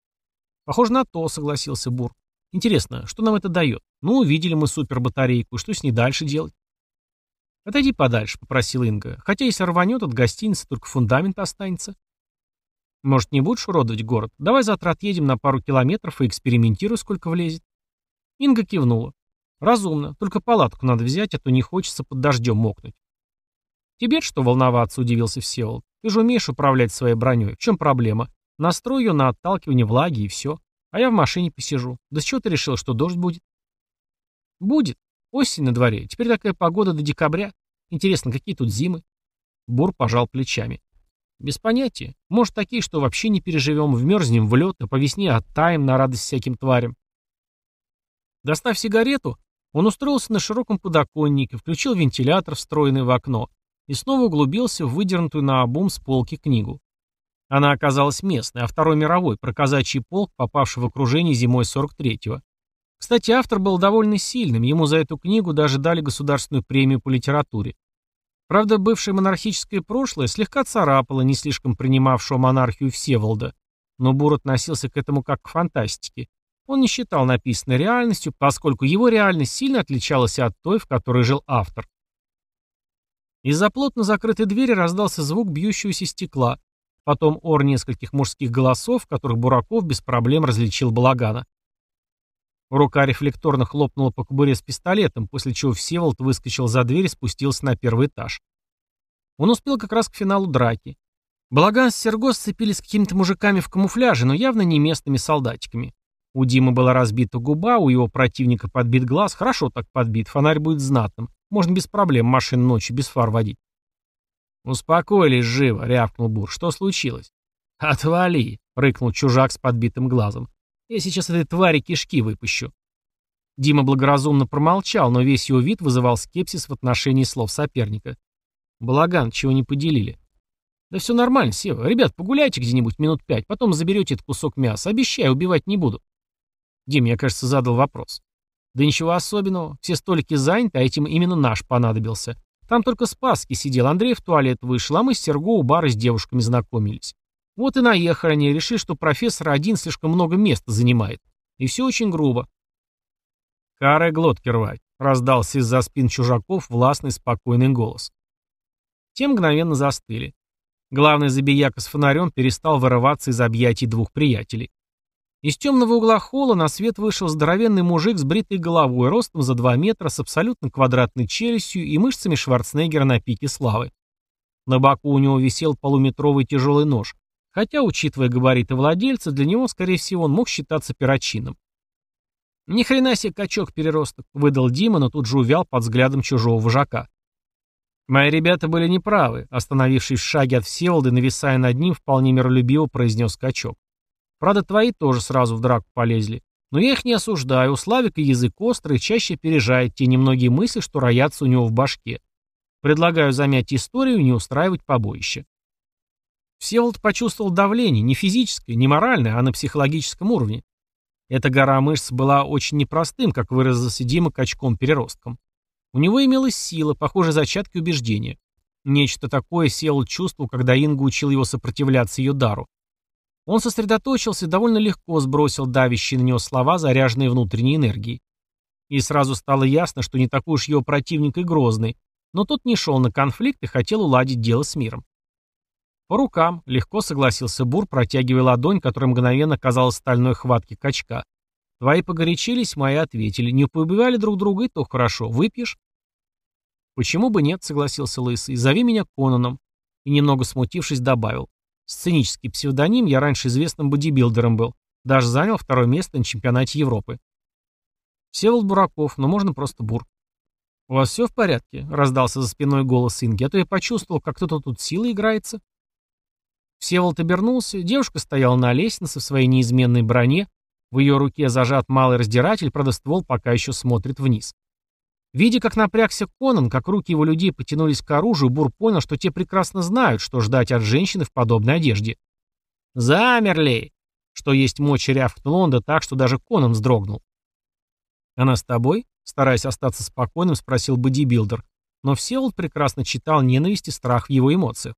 «Похоже на то», — согласился Бур. «Интересно, что нам это дает? Ну, увидели мы супербатарейку, что с ней дальше делать?» «Отойди подальше», — попросил Инга. «Хотя если рванет от гостиницы, только фундамент останется». «Может, не будешь уродовать город? Давай завтра отъедем на пару километров и экспериментируй, сколько влезет». Инга кивнула. «Разумно. Только палатку надо взять, а то не хочется под дождем мокнуть». «Тебе что волноваться?» — удивился Всеволод. «Ты же умеешь управлять своей броней. В чем проблема? Настрой ее на отталкивание влаги и все. А я в машине посижу. Да с чего ты решил, что дождь будет?» «Будет. Осень на дворе. Теперь такая погода до декабря. Интересно, какие тут зимы?» Бур пожал плечами. «Без понятия. Может, такие, что вообще не переживем, вмерзнем в лед, а по весне оттаем на радость всяким тварям. Достав сигарету, он устроился на широком подоконнике, включил вентилятор, встроенный в окно, и снова углубился в выдернутую на обум с полки книгу. Она оказалась местной, а Второй мировой, про казачий полк, попавший в окружение зимой 43-го. Кстати, автор был довольно сильным, ему за эту книгу даже дали государственную премию по литературе. Правда, бывшее монархическое прошлое слегка царапало не слишком принимавшего монархию Всеволода, но Бур относился к этому как к фантастике, он не считал написанной реальностью, поскольку его реальность сильно отличалась от той, в которой жил автор. Из-за плотно закрытой двери раздался звук бьющегося стекла, потом ор нескольких мужских голосов, которых Бураков без проблем различил балагана. Рука рефлекторно хлопнула по кобуре с пистолетом, после чего Всеволод выскочил за дверь и спустился на первый этаж. Он успел как раз к финалу драки. Балаган с Серго сцепились с какими-то мужиками в камуфляже, но явно не местными солдатиками. У Димы была разбита губа, у его противника подбит глаз, хорошо так подбит, фонарь будет знатным. Можно без проблем машину ночью без фар водить. «Успокоились живо», — рявкнул Бур. «Что случилось?» «Отвали», — рыкнул чужак с подбитым глазом. «Я сейчас этой твари кишки выпущу». Дима благоразумно промолчал, но весь его вид вызывал скепсис в отношении слов соперника. «Балаган, чего не поделили?» «Да все нормально, Сева. Ребят, погуляйте где-нибудь минут пять, потом заберете этот кусок мяса. Обещаю, убивать не буду». Дим, я, кажется, задал вопрос. Да ничего особенного. Все столики заняты, а этим именно наш понадобился. Там только Спасский сидел, Андрей в туалет вышел, а мы с Серго у бара с девушками знакомились. Вот и наехали они, решили, что профессор один слишком много места занимает. И все очень грубо. «Каре глотки рвать», — раздался из-за спин чужаков властный спокойный голос. Те мгновенно застыли. Главный забияка с фонарем перестал вырываться из объятий двух приятелей. Из темного угла холла на свет вышел здоровенный мужик с бритой головой, ростом за 2 метра, с абсолютно квадратной челюстью и мышцами Шварценеггера на пике славы. На боку у него висел полуметровый тяжелый нож, хотя, учитывая габариты владельца, для него, скорее всего, он мог считаться перочинным. «Ни хрена себе качок-переросток», — выдал Дима, но тут же увял под взглядом чужого вожака. «Мои ребята были неправы», — остановившись в шаге от Всеволода, нависая над ним, вполне миролюбиво произнес качок. Правда, твои тоже сразу в драку полезли. Но я их не осуждаю, у Славика язык острый, чаще опережает те немногие мысли, что роятся у него в башке. Предлагаю замять историю и не устраивать побоище. Всеволод почувствовал давление, не физическое, не моральное, а на психологическом уровне. Эта гора мышц была очень непростым, как выразился Дима качком-переростком. У него имелась сила, похоже, зачатки убеждения. Нечто такое Всеволод чувствовал, когда Инга учил его сопротивляться ее дару. Он сосредоточился и довольно легко сбросил давящие на него слова, заряженные внутренней энергией. И сразу стало ясно, что не такой уж его противник и грозный, но тот не шел на конфликт и хотел уладить дело с миром. По рукам легко согласился Бур, протягивая ладонь, которая мгновенно казалась стальной хватки качка. Твои погорячились, мои ответили. Не поубивали друг друга, и то хорошо. Выпьешь? Почему бы нет, согласился Лысый. Зови меня Конаном. И немного смутившись, добавил. Сценический псевдоним, я раньше известным бодибилдером был. Даже занял второе место на чемпионате Европы. Всеволод Бураков, но можно просто Бур. «У вас все в порядке?» — раздался за спиной голос Инги, а то я почувствовал, как кто-то тут силой играется. Всеволод обернулся, девушка стояла на лестнице в своей неизменной броне, в ее руке зажат малый раздиратель, правда ствол пока еще смотрит вниз. Видя, как напрягся Конан, как руки его людей потянулись к оружию, Бур понял, что те прекрасно знают, что ждать от женщины в подобной одежде. «Замерли!» Что есть мочи рявкнул он, да так, что даже Конан вздрогнул. «Она с тобой?» Стараясь остаться спокойным, спросил бодибилдер. Но Всеволод прекрасно читал ненависть и страх в его эмоциях.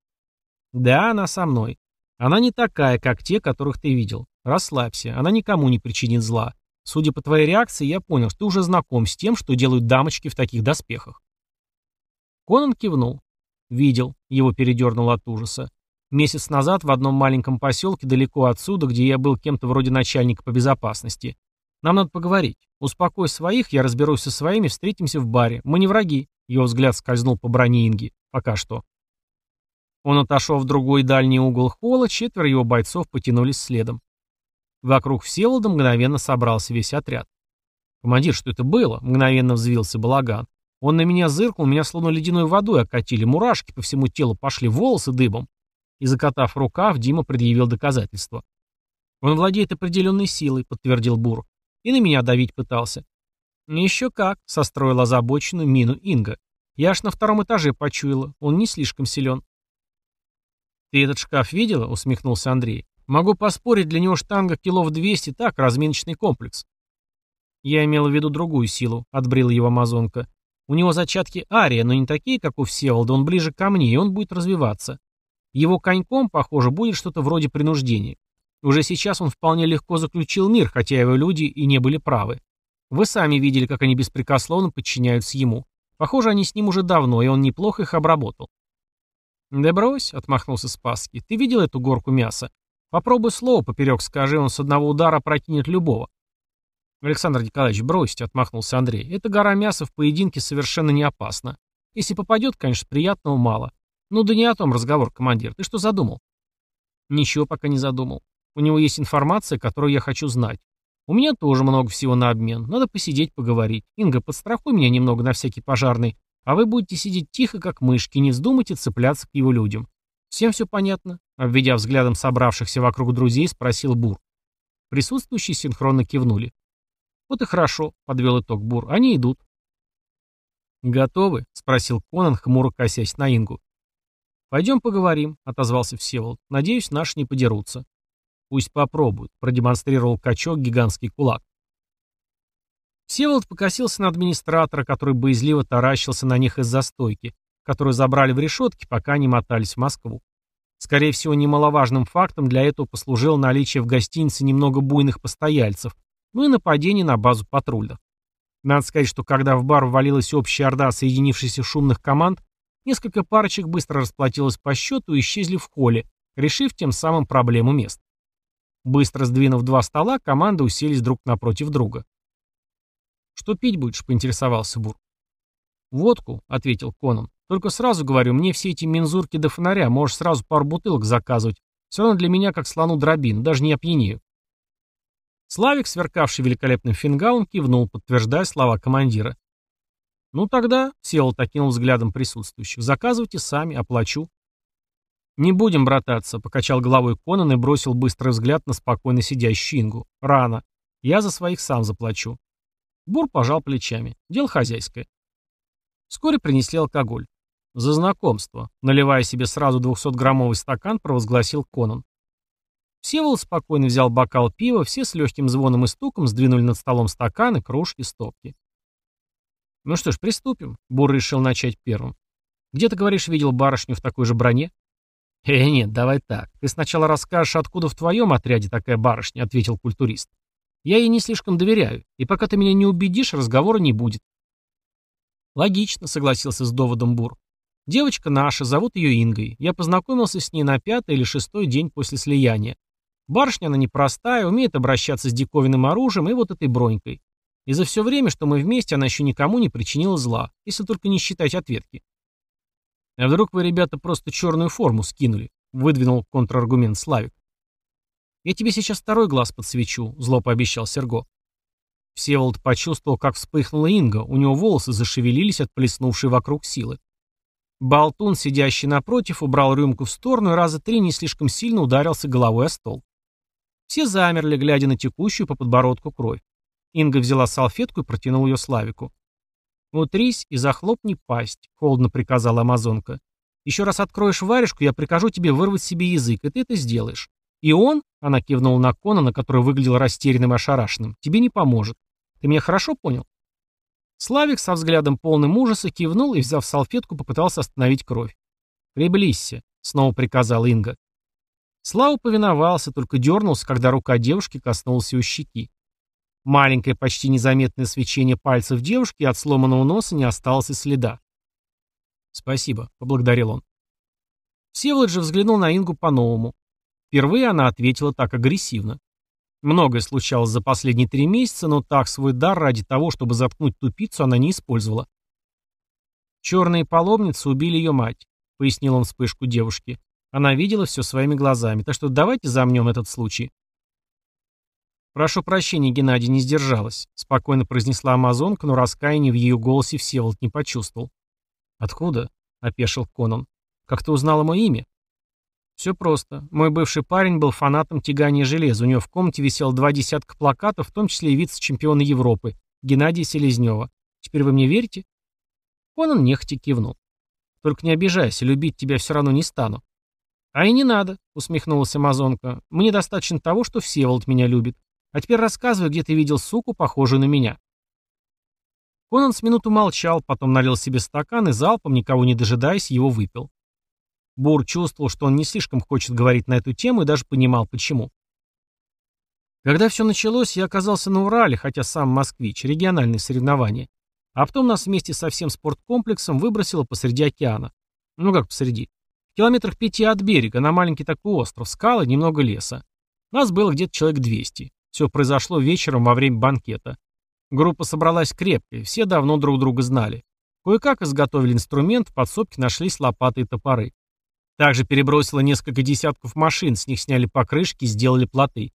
«Да, она со мной. Она не такая, как те, которых ты видел. Расслабься, она никому не причинит зла. Судя по твоей реакции, я понял, что ты уже знаком с тем, что делают дамочки в таких доспехах. Конан кивнул. Видел, его передернуло от ужаса. Месяц назад в одном маленьком поселке далеко отсюда, где я был кем-то вроде начальника по безопасности. Нам надо поговорить. Успокой своих, я разберусь со своими, встретимся в баре. Мы не враги. Его взгляд скользнул по броне Инги. Пока что. Он отошел в другой дальний угол холла, четверо его бойцов потянулись следом. Вокруг Всеволода мгновенно собрался весь отряд. «Командир, что это было?» — мгновенно взвился балаган. Он на меня зыркнул, меня словно ледяной водой окатили, мурашки по всему телу пошли, волосы дыбом. И закатав рукав, Дима предъявил доказательства. «Он владеет определенной силой», — подтвердил Бур. «И на меня давить пытался». «Еще как», — состроила озабоченную мину Инга. «Я аж на втором этаже почуяла, он не слишком силен». «Ты этот шкаф видела?» — усмехнулся Андрей. Могу поспорить, для него штанга килов 200, так, разминочный комплекс. Я имел в виду другую силу, отбрила его амазонка. У него зачатки ария, но не такие, как у Всеволода, он ближе ко мне, и он будет развиваться. Его коньком, похоже, будет что-то вроде принуждения. Уже сейчас он вполне легко заключил мир, хотя его люди и не были правы. Вы сами видели, как они беспрекословно подчиняются ему. Похоже, они с ним уже давно, и он неплохо их обработал. «Да брось», — отмахнулся Спасский, — «ты видел эту горку мяса? Попробуй слово поперек скажи, он с одного удара прокинет любого. Александр Николаевич, бросьте, отмахнулся Андрей. Эта гора мяса в поединке совершенно не опасна. Если попадет, конечно, приятного мало. Ну да не о том разговор, командир. Ты что задумал? Ничего пока не задумал. У него есть информация, которую я хочу знать. У меня тоже много всего на обмен. Надо посидеть, поговорить. Инга, подстрахуй меня немного на всякий пожарный, а вы будете сидеть тихо, как мышки, не вздумайте цепляться к его людям. Всем все понятно? Обведя взглядом собравшихся вокруг друзей, спросил Бур. Присутствующие синхронно кивнули. «Вот и хорошо», — подвел итог Бур. «Они идут». «Готовы?» — спросил Конан, хмуро косясь на Ингу. «Пойдем поговорим», — отозвался Всеволод. «Надеюсь, наши не подерутся». «Пусть попробуют», — продемонстрировал качок гигантский кулак. Всеволод покосился на администратора, который боязливо таращился на них из-за стойки, которую забрали в решетки, пока они мотались в Москву. Скорее всего, немаловажным фактом для этого послужило наличие в гостинице немного буйных постояльцев, ну и нападение на базу патрульных. Надо сказать, что когда в бар ввалилась общая орда соединившихся шумных команд, несколько парочек быстро расплатилось по счету и исчезли в холле, решив тем самым проблему мест. Быстро сдвинув два стола, команды уселись друг напротив друга. «Что пить будешь?» — поинтересовался Бур. «Водку», — ответил Конан. Только сразу говорю, мне все эти мензурки до фонаря, можешь сразу пару бутылок заказывать. Все равно для меня как слону дробин, даже не опьянею. Славик, сверкавший великолепным фингалом, кивнул, подтверждая слова командира. «Ну тогда», — Севол окинул взглядом присутствующих, — «заказывайте сами, оплачу». «Не будем брататься», — покачал головой Конан и бросил быстрый взгляд на спокойно сидящую Ингу. «Рано. Я за своих сам заплачу». Бур пожал плечами. Дело хозяйское. Вскоре принесли алкоголь. «За знакомство», — наливая себе сразу 200-граммовый стакан, провозгласил Конан. Всеволод спокойно взял бокал пива, все с легким звоном и стуком сдвинули над столом стаканы, кружки, стопки. «Ну что ж, приступим», — Бур решил начать первым. «Где, ты говоришь, видел барышню в такой же броне?» «Э, нет, давай так. Ты сначала расскажешь, откуда в твоем отряде такая барышня», — ответил культурист. «Я ей не слишком доверяю, и пока ты меня не убедишь, разговора не будет». «Логично», — согласился с доводом Бур. Девочка наша, зовут ее Ингой. Я познакомился с ней на пятый или шестой день после слияния. Барышня она непростая, умеет обращаться с диковинным оружием и вот этой бронькой. И за все время, что мы вместе, она еще никому не причинила зла, если только не считать ответки. А вдруг вы, ребята, просто черную форму скинули? Выдвинул контраргумент Славик. Я тебе сейчас второй глаз подсвечу, зло пообещал Серго. Всеволод почувствовал, как вспыхнула Инга, у него волосы зашевелились от плеснувшей вокруг силы. Болтун, сидящий напротив, убрал рюмку в сторону и раза три не слишком сильно ударился головой о стол. Все замерли, глядя на текущую по подбородку кровь. Инга взяла салфетку и протянула ее Славику. «Утрись и захлопни пасть», — холодно приказала амазонка. «Еще раз откроешь варежку, я прикажу тебе вырвать себе язык, и ты это сделаешь. И он, — она кивнула на Конана, который выглядел растерянным и ошарашенным, — тебе не поможет. Ты меня хорошо понял?» Славик со взглядом полным ужаса кивнул и, взяв салфетку, попытался остановить кровь. «Приблизься», — снова приказал Инга. Слава повиновался, только дернулся, когда рука девушки коснулась его щеки. Маленькое, почти незаметное свечение пальцев девушки от сломанного носа не осталось и следа. «Спасибо», — поблагодарил он. Всеволод же взглянул на Ингу по-новому. Впервые она ответила так агрессивно. Многое случалось за последние три месяца, но так свой дар ради того, чтобы заткнуть тупицу, она не использовала. «Черные паломницы убили ее мать», — пояснил он вспышку девушки. Она видела все своими глазами, так что давайте замнем этот случай. «Прошу прощения, Геннадий, не сдержалась», — спокойно произнесла амазонка, но раскаяния в ее голосе Всеволод не почувствовал. «Откуда?» — опешил Конан. «Как ты узнала мое имя?» Все просто. Мой бывший парень был фанатом тягания железа. У него в комнате висело два десятка плакатов, в том числе и вице-чемпиона Европы, Геннадия Селезнева. Теперь вы мне верите? Конан нехотя кивнул. Только не обижайся, любить тебя все равно не стану. А и не надо, усмехнулась амазонка. Мне достаточно того, что Всеволод меня любит. А теперь рассказывай, где ты видел суку, похожую на меня. Конан с минуту молчал, потом налил себе стакан и залпом, никого не дожидаясь, его выпил. Бур чувствовал, что он не слишком хочет говорить на эту тему и даже понимал, почему. Когда все началось, я оказался на Урале, хотя сам москвич, региональные соревнования. А потом нас вместе со всем спорткомплексом выбросило посреди океана. Ну как посреди? В километрах пяти от берега, на маленький такой остров, скалы, немного леса. Нас было где-то человек 200. Все произошло вечером во время банкета. Группа собралась крепкая, все давно друг друга знали. Кое-как изготовили инструмент, в подсобке нашлись лопаты и топоры. Также перебросило несколько десятков машин, с них сняли покрышки сделали плоты.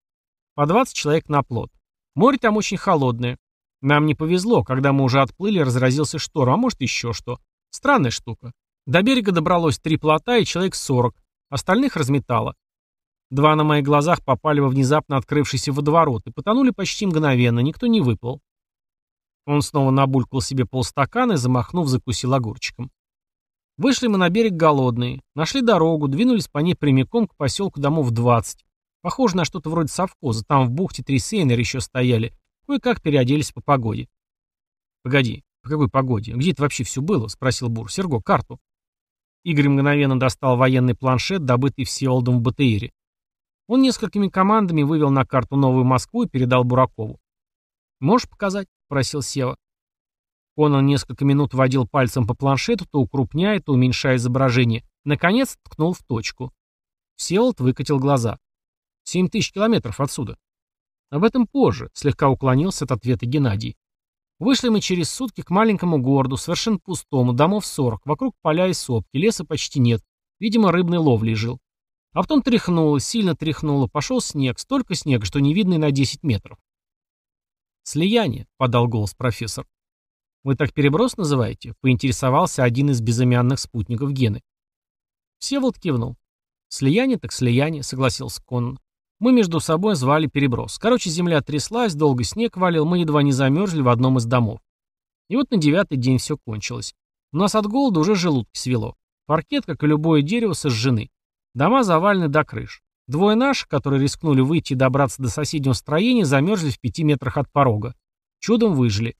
По 20 человек на плот. Море там очень холодное. Нам не повезло, когда мы уже отплыли, разразился шторм, а может еще что. Странная штука. До берега добралось три плота и человек 40. Остальных разметало. Два на моих глазах попали во внезапно открывшийся водоворот и потонули почти мгновенно, никто не выплыл. Он снова набулькал себе полстакана и, замахнув, закусил огурчиком. Вышли мы на берег голодные, нашли дорогу, двинулись по ней прямиком к поселку домов 20. Похоже на что-то вроде совхоза, там в бухте три сейнера еще стояли, кое-как переоделись по погоде. «Погоди, по какой погоде? Где это вообще все было?» — спросил Бур. «Серго, карту». Игорь мгновенно достал военный планшет, добытый Всеволодом в БТРе. Он несколькими командами вывел на карту Новую Москву и передал Буракову. «Можешь показать?» — просил Сева. Конан несколько минут водил пальцем по планшету, то укрупняя, то уменьшая изображение. Наконец ткнул в точку. Всеволод выкатил глаза. «Семь тысяч километров отсюда». «Об этом позже», — слегка уклонился от ответа Геннадий. Вышли мы через сутки к маленькому городу, совершенно пустому, домов сорок, вокруг поля и сопки, леса почти нет. Видимо, рыбной ловлей жил. А потом тряхнуло, сильно тряхнуло, пошел снег, столько снега, что не видно и на 10 метров. «Слияние», — подал голос профессор. «Вы так переброс называете?» — поинтересовался один из безымянных спутников Гены. Всеволод кивнул. «Слияние так слияние», — согласился Конан. «Мы между собой звали переброс. Короче, земля тряслась, долго снег валил, мы едва не замерзли в одном из домов. И вот на девятый день все кончилось. У нас от голода уже желудки свело. Паркет, как и любое дерево, сожжены. Дома завалены до крыш. Двое наших, которые рискнули выйти и добраться до соседнего строения, замерзли в пяти метрах от порога. Чудом выжили.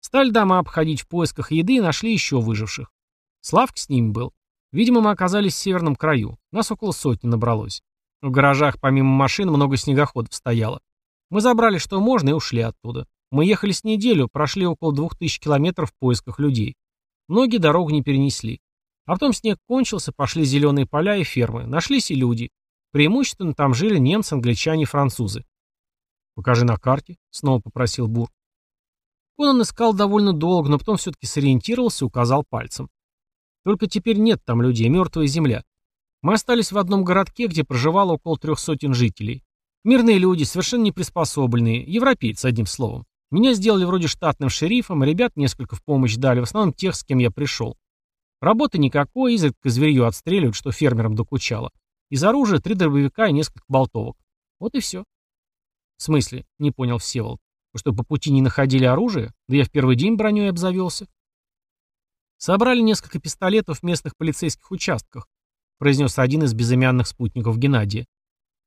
Стали дома обходить в поисках еды и нашли еще выживших. Славка с ними был. Видимо, мы оказались в северном краю. Нас около сотни набралось. В гаражах помимо машин много снегоходов стояло. Мы забрали что можно и ушли оттуда. Мы ехали с неделю, прошли около двух тысяч километров в поисках людей. Многие дорогу не перенесли. А потом снег кончился, пошли зеленые поля и фермы. Нашлись и люди. Преимущественно там жили немцы, англичане и французы. «Покажи на карте», — снова попросил Бур. Он искал довольно долго, но потом все-таки сориентировался и указал пальцем. Только теперь нет там людей, мертвая земля. Мы остались в одном городке, где проживало около трех сотен жителей. Мирные люди, совершенно не приспособленные, европейцы, одним словом. Меня сделали вроде штатным шерифом, ребят несколько в помощь дали, в основном тех, с кем я пришел. Работы никакой, изредка зверье отстреливают, что фермерам докучало. Из оружия три дробовика и несколько болтовок. Вот и все. В смысле? Не понял Всеволод. Вы что, по пути не находили оружие? Да я в первый день броней обзавелся. Собрали несколько пистолетов в местных полицейских участках, произнес один из безымянных спутников Геннадия.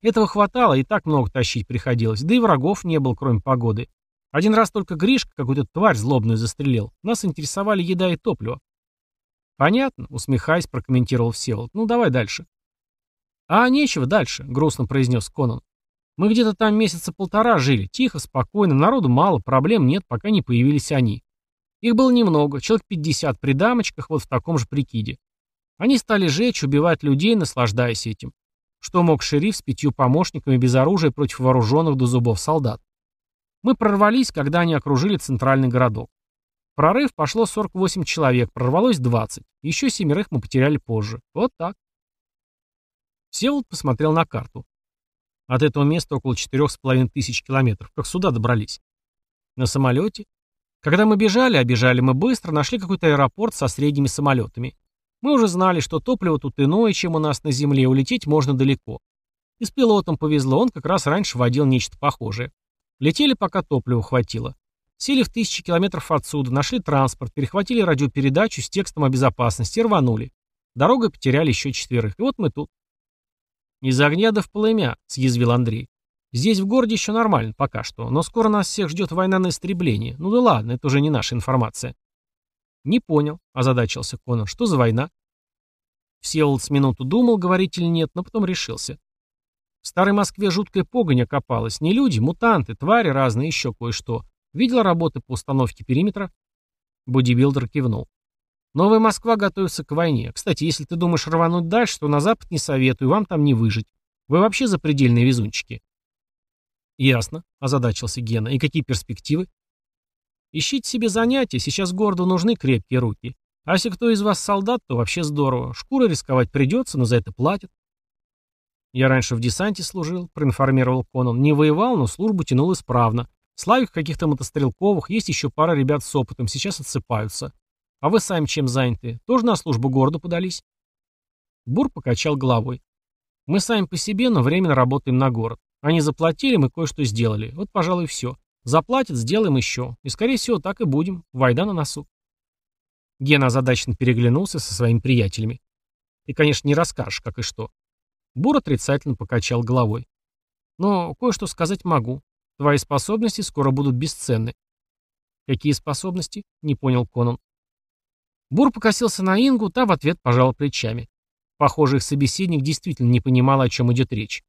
Этого хватало, и так много тащить приходилось, да и врагов не было, кроме погоды. Один раз только Гришка какую-то тварь злобную застрелил. Нас интересовали еда и топливо. Понятно, усмехаясь, прокомментировал Всеволод. Ну, давай дальше. А нечего дальше, грустно произнес Конан. Мы где-то там месяца полтора жили, тихо, спокойно, народу мало, проблем нет, пока не появились они. Их было немного, человек 50 при дамочках, вот в таком же прикиде. Они стали жечь, убивать людей, наслаждаясь этим. Что мог шериф с пятью помощниками без оружия против вооруженных до зубов солдат? Мы прорвались, когда они окружили центральный городок. Прорыв пошло 48 человек, прорвалось 20. Еще семерых мы потеряли позже. Вот так. Всеволод посмотрел на карту. От этого места около четырех с половиной тысяч километров. Как сюда добрались? На самолете? Когда мы бежали, а бежали мы быстро, нашли какой-то аэропорт со средними самолетами. Мы уже знали, что топливо тут иное, чем у нас на Земле, улететь можно далеко. И с пилотом повезло, он как раз раньше водил нечто похожее. Летели, пока топлива хватило. Сели в тысячи километров отсюда, нашли транспорт, перехватили радиопередачу с текстом о безопасности рванули. Дорогой потеряли еще четверых. И вот мы тут. «Из огня да в полымя», — съязвил Андрей. «Здесь в городе еще нормально пока что, но скоро нас всех ждет война на истребление. Ну да ладно, это уже не наша информация». «Не понял», — озадачился Конор. «Что за война?» Всеволод с минуту думал, говорить или нет, но потом решился. В старой Москве жуткая погонь окопалась. Не люди, мутанты, твари разные, еще кое-что. Видел работы по установке периметра? Бодибилдер кивнул. Новая Москва готовится к войне. Кстати, если ты думаешь рвануть дальше, то на запад не советую, вам там не выжить. Вы вообще запредельные везунчики. Ясно, озадачился Гена. И какие перспективы? Ищите себе занятия, сейчас городу нужны крепкие руки. А если кто из вас солдат, то вообще здорово. Шкуры рисковать придется, но за это платят. Я раньше в десанте служил, проинформировал Конан. Не воевал, но службу тянул исправно. Славик каких-то мотострелковых, есть еще пара ребят с опытом, сейчас отсыпаются. А вы сами чем заняты? Тоже на службу городу подались?» Бур покачал головой. «Мы сами по себе, но временно работаем на город. Они заплатили, мы кое-что сделали. Вот, пожалуй, все. Заплатят, сделаем еще. И, скорее всего, так и будем. Война на носу». Гена озадаченно переглянулся со своими приятелями. «Ты, конечно, не расскажешь, как и что». Бур отрицательно покачал головой. «Но кое-что сказать могу. Твои способности скоро будут бесценны». «Какие способности?» — не понял Конан. Бур покосился на Ингу, та в ответ пожала плечами. Похоже, их собеседник действительно не понимал, о чем идет речь.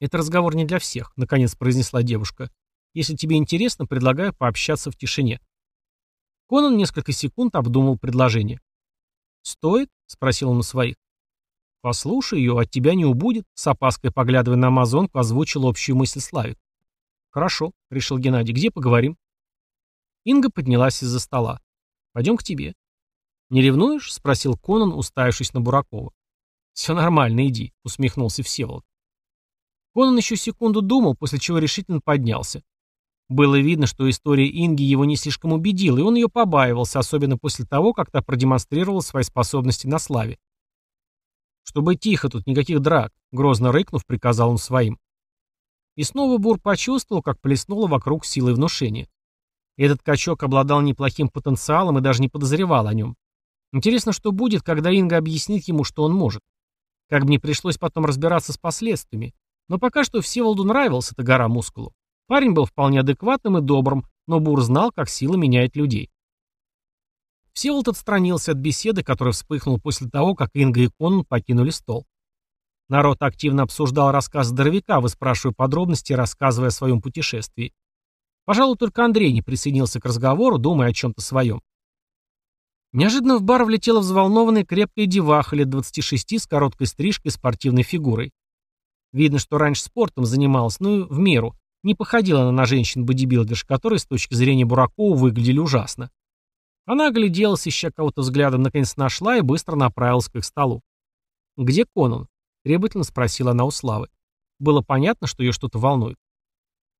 «Это разговор не для всех», — наконец произнесла девушка. «Если тебе интересно, предлагаю пообщаться в тишине». Конан несколько секунд обдумал предложение. «Стоит?» — спросил он у своих. «Послушай ее, от тебя не убудет», — с опаской поглядывая на амазонку, озвучил общую мысль Славик. «Хорошо», — решил Геннадий, — «где поговорим?» Инга поднялась из-за стола. Пойдем к тебе». «Не ревнуешь?» — спросил Конан, уставившись на Буракова. «Все нормально, иди», — усмехнулся Всеволод. Конан еще секунду думал, после чего решительно поднялся. Было видно, что история Инги его не слишком убедила, и он ее побаивался, особенно после того, как та продемонстрировала свои способности на славе. «Чтобы тихо, тут никаких драк», — грозно рыкнув, приказал он своим. И снова Бур почувствовал, как плеснуло вокруг силы внушения. Этот качок обладал неплохим потенциалом и даже не подозревал о нем. Интересно, что будет, когда Инга объяснит ему, что он может. Как бы мне пришлось потом разбираться с последствиями. Но пока что Всеволоду нравилась эта гора мускулу. Парень был вполне адекватным и добрым, но Бур знал, как сила меняет людей. Всеволод отстранился от беседы, которая вспыхнула после того, как Инга и Конан покинули стол. Народ активно обсуждал рассказ здоровяка, выспрашивая подробности и рассказывая о своем путешествии. Пожалуй, только Андрей не присоединился к разговору, думая о чем-то своем. Неожиданно в бар влетела взволнованная крепкая деваха лет 26 с короткой стрижкой и спортивной фигурой. Видно, что раньше спортом занималась, ну, в меру. Не походила она на женщин-бодибилдерш, которые с точки зрения Буракова выглядели ужасно. Она огляделась, ища кого-то взглядом, наконец нашла и быстро направилась к их столу. «Где Конан?» — требовательно спросила она у Славы. Было понятно, что ее что-то волнует.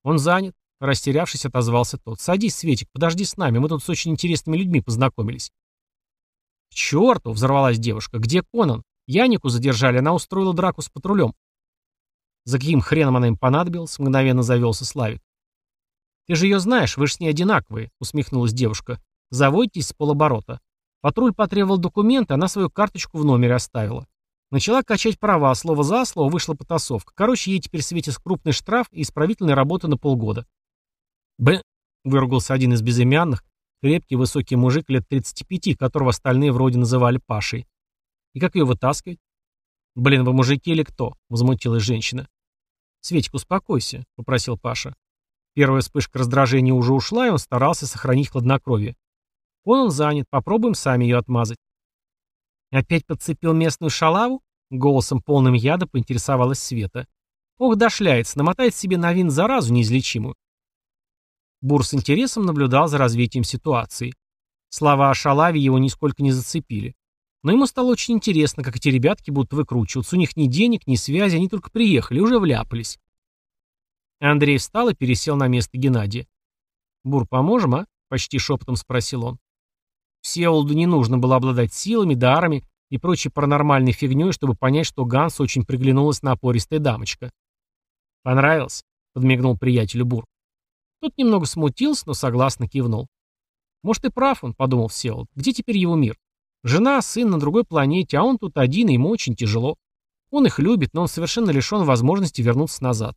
«Он занят», Растерявшись, отозвался тот. «Садись, Светик, подожди с нами, мы тут с очень интересными людьми познакомились». «С черту!» — взорвалась девушка. «Где Конан? Янику задержали, она устроила драку с патрулем». «За каким хреном она им понадобилась?» — мгновенно завелся Славик. «Ты же ее знаешь, вы же с ней одинаковые», — усмехнулась девушка. «Заводитесь с полоборота». Патруль потребовал документы, она свою карточку в номере оставила. Начала качать права, слово за слово вышла потасовка. Короче, ей теперь светит крупный штраф и исправительная работа на полгода. «Б...» — выругался один из безымянных, крепкий высокий мужик лет 35, которого остальные вроде называли Пашей. «И как ее вытаскивать?» «Блин, вы мужики или кто?» — возмутилась женщина. «Светик, успокойся», — попросил Паша. Первая вспышка раздражения уже ушла, и он старался сохранить хладнокровие. Он он занят, попробуем сами ее отмазать. «Опять подцепил местную шалаву?» Голосом полным яда поинтересовалась Света. «Ох, дошляется, намотает себе на вин заразу неизлечимую». Бур с интересом наблюдал за развитием ситуации. Слова о шалаве его нисколько не зацепили. Но ему стало очень интересно, как эти ребятки будут выкручиваться. У них ни денег, ни связи, они только приехали, уже вляпались. Андрей встал и пересел на место Геннадия. «Бур, поможем, а?» — почти шепотом спросил он. Всеволоду не нужно было обладать силами, дарами и прочей паранормальной фигней, чтобы понять, что Ганс очень приглянулась напористая дамочка. «Понравилось?» — подмигнул приятелю Бур. Тот немного смутился, но согласно кивнул. «Может, и прав он», — подумал Всеволод. «Где теперь его мир? Жена, сын на другой планете, а он тут один, и ему очень тяжело. Он их любит, но он совершенно лишен возможности вернуться назад.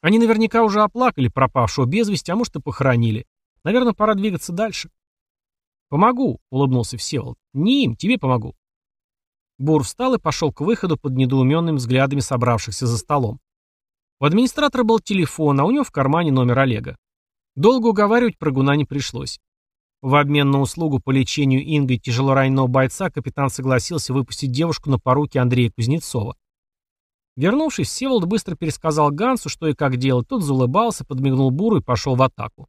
Они наверняка уже оплакали пропавшего без вести, а может и похоронили. Наверное, пора двигаться дальше. «Помогу», — улыбнулся Всеволод. «Не им, тебе помогу». Бур встал и пошел к выходу под недоуменными взглядами собравшихся за столом. У администратора был телефон, а у него в кармане номер Олега. Долго уговаривать прыгуна не пришлось. В обмен на услугу по лечению Инга и тяжелораненого бойца капитан согласился выпустить девушку на поруки Андрея Кузнецова. Вернувшись, Всеволод быстро пересказал Гансу, что и как делать. Тот заулыбался, подмигнул Буру и пошел в атаку.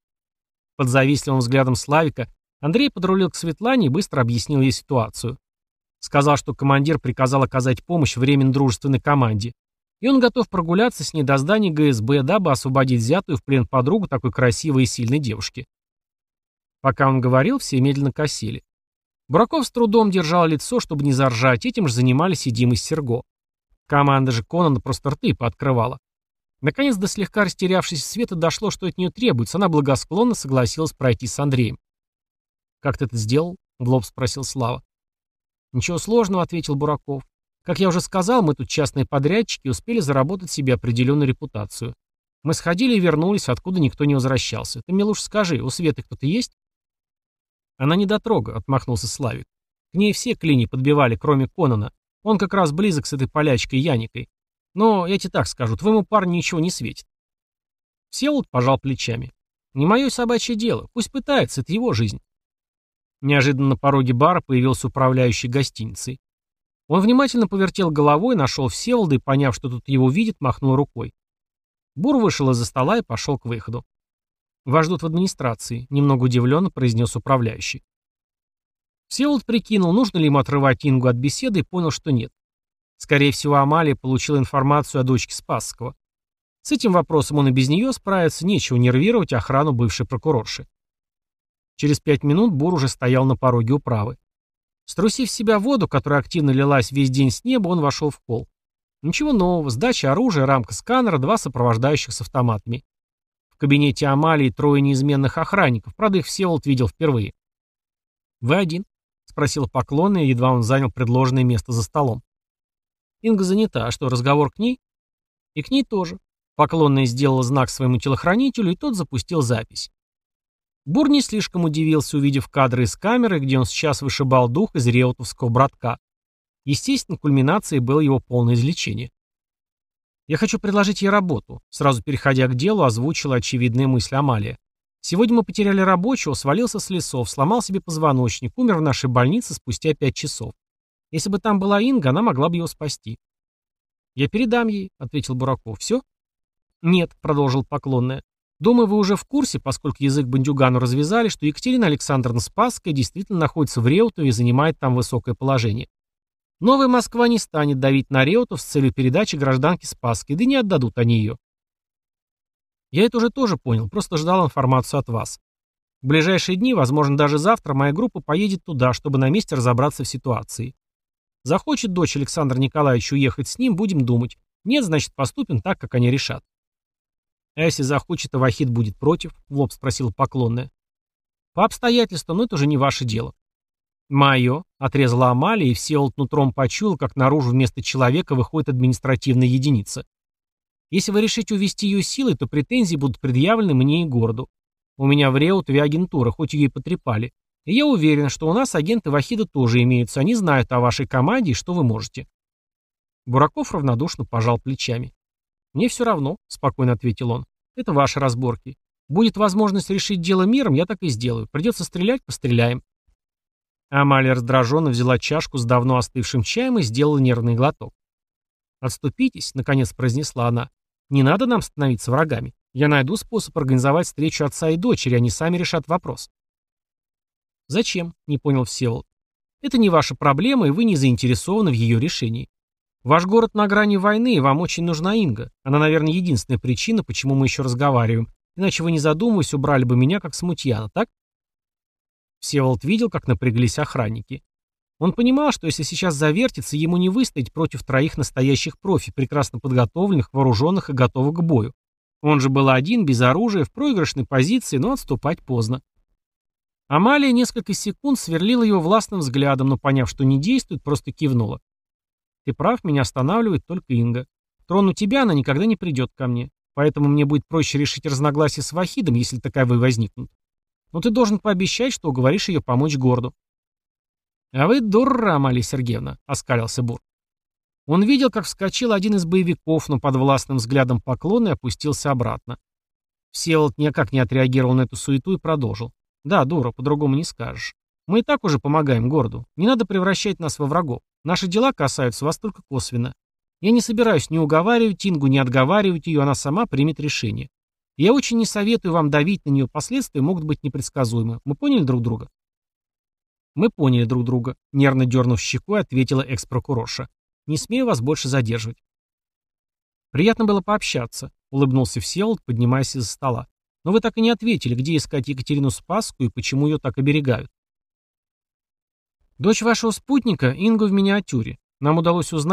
Под завистливым взглядом Славика Андрей подрулил к Светлане и быстро объяснил ей ситуацию. Сказал, что командир приказал оказать помощь временно дружественной команде, и он готов прогуляться с ней до здания ГСБ, дабы освободить взятую в плен подругу такой красивой и сильной девушки. Пока он говорил, все медленно косили. Бураков с трудом держал лицо, чтобы не заржать, этим же занимались и Дима с Серго. Команда же Конана просто рты пооткрывала. Наконец до слегка растерявшейся Света дошло, что от нее требуется, она благосклонно согласилась пройти с Андреем. «Как ты это сделал?» — в лоб спросил Слава. «Ничего сложного», — ответил Бураков. «Как я уже сказал, мы тут частные подрядчики успели заработать себе определенную репутацию. Мы сходили и вернулись, откуда никто не возвращался. Ты мне лучше скажи, у Светы кто-то есть?» «Она не дотрога», — отмахнулся Славик. «К ней все клини подбивали, кроме Конона. Он как раз близок с этой полячкой Яникой. Но я тебе так скажу, твоему парню ничего не светит». Всеволод пожал плечами. «Не мое собачье дело. Пусть пытается, это его жизнь». Неожиданно на пороге бара появился управляющий гостиницей. Он внимательно повертел головой, нашел Всеволода и, поняв, что тут его видит, махнул рукой. Бур вышел из-за стола и пошел к выходу. «Вас ждут в администрации», — немного удивленно произнес управляющий. Всеволод прикинул, нужно ли ему отрывать Ингу от беседы, и понял, что нет. Скорее всего, Амалия получила информацию о дочке Спасского. С этим вопросом он и без нее справится, нечего нервировать охрану бывшей прокурорши. Через пять минут Бур уже стоял на пороге управы. Струсив себя воду, которая активно лилась весь день с неба, он вошел в холл. Ничего нового, сдача оружия, рамка сканера, два сопровождающих с автоматами. В кабинете Амалии трое неизменных охранников, правда их Всеволод видел впервые. «Вы один?» — спросил поклонный, едва он занял предложенное место за столом. Инга занята, а что, разговор к ней? И к ней тоже. Поклонный сделал знак своему телохранителю, и тот запустил запись. Бур не слишком удивился, увидев кадры из камеры, где он сейчас вышибал дух из реутовского братка. Естественно, кульминацией было его полное излечение. «Я хочу предложить ей работу», — сразу переходя к делу, озвучила очевидная мысль Амалия. «Сегодня мы потеряли рабочего, свалился с лесов, сломал себе позвоночник, умер в нашей больнице спустя пять часов. Если бы там была Инга, она могла бы его спасти». «Я передам ей», — ответил Бураков. «Все?» «Нет», — продолжил поклонная. Думаю, вы уже в курсе, поскольку язык бандюгану развязали, что Екатерина Александровна Спасская действительно находится в Реутове и занимает там высокое положение. Новая Москва не станет давить на Реутов с целью передачи гражданки Спасской, да не отдадут они ее. Я это уже тоже понял, просто ждал информацию от вас. В ближайшие дни, возможно, даже завтра, моя группа поедет туда, чтобы на месте разобраться в ситуации. Захочет дочь Александра Николаевича уехать с ним, будем думать. Нет, значит, поступим так, как они решат. А если захочет, а Вахид будет против? В лоб спросила поклонная. По обстоятельствам, но это уже не ваше дело. Мое, отрезала Амалия, и Всеволод нутром почуял, как наружу вместо человека выходит административная единица. Если вы решите увести ее силой, то претензии будут предъявлены мне и городу. У меня в Реутове агентура, хоть ее и потрепали. И я уверен, что у нас агенты Вахида тоже имеются, они знают о вашей команде и что вы можете. Бураков равнодушно пожал плечами. «Мне все равно», — спокойно ответил он. «Это ваши разборки. Будет возможность решить дело миром, я так и сделаю. Придется стрелять, постреляем». Амалия раздраженно взяла чашку с давно остывшим чаем и сделала нервный глоток. «Отступитесь», — наконец произнесла она. «Не надо нам становиться врагами. Я найду способ организовать встречу отца и дочери, они сами решат вопрос». «Зачем?» — не понял Всеволод. «Это не ваша проблема, и вы не заинтересованы в ее решении. Ваш город на грани войны, и вам очень нужна Инга. Она, наверное, единственная причина, почему мы еще разговариваем. Иначе вы, не задумываясь, убрали бы меня как смутьяна, так? Всеволод видел, как напряглись охранники. Он понимал, что если сейчас завертится, ему не выстоять против троих настоящих профи, прекрасно подготовленных, вооруженных и готовых к бою. Он же был один, без оружия, в проигрышной позиции, но отступать поздно. Амалия несколько секунд сверлила его властным взглядом, но, поняв, что не действует, просто кивнула. Ты прав, меня останавливает только Инга. Трону тебя она никогда не придет ко мне. Поэтому мне будет проще решить разногласия с Вахидом, если таковые возникнут. Но ты должен пообещать, что уговоришь ее помочь городу. А вы дура, Амалия Сергеевна, оскалился Бур. Он видел, как вскочил один из боевиков, но под властным взглядом поклона и опустился обратно. Всеволод никак не отреагировал на эту суету и продолжил. «Да, дура, по-другому не скажешь. Мы и так уже помогаем городу. Не надо превращать нас во врагов. Наши дела касаются вас только косвенно. Я не собираюсь ни уговаривать Ингу, ни отговаривать ее, она сама примет решение. Я очень не советую вам давить на нее, последствия могут быть непредсказуемы. Мы поняли друг друга? Мы поняли друг друга, нервно дернув щекой, ответила экс-прокурорша. Не смею вас больше задерживать. Приятно было пообщаться, улыбнулся Всеволод, поднимаясь из-за стола. Но вы так и не ответили, где искать Екатерину Спасскую и почему ее так оберегают. Дочь вашего спутника — Инга в миниатюре. Нам удалось узнать,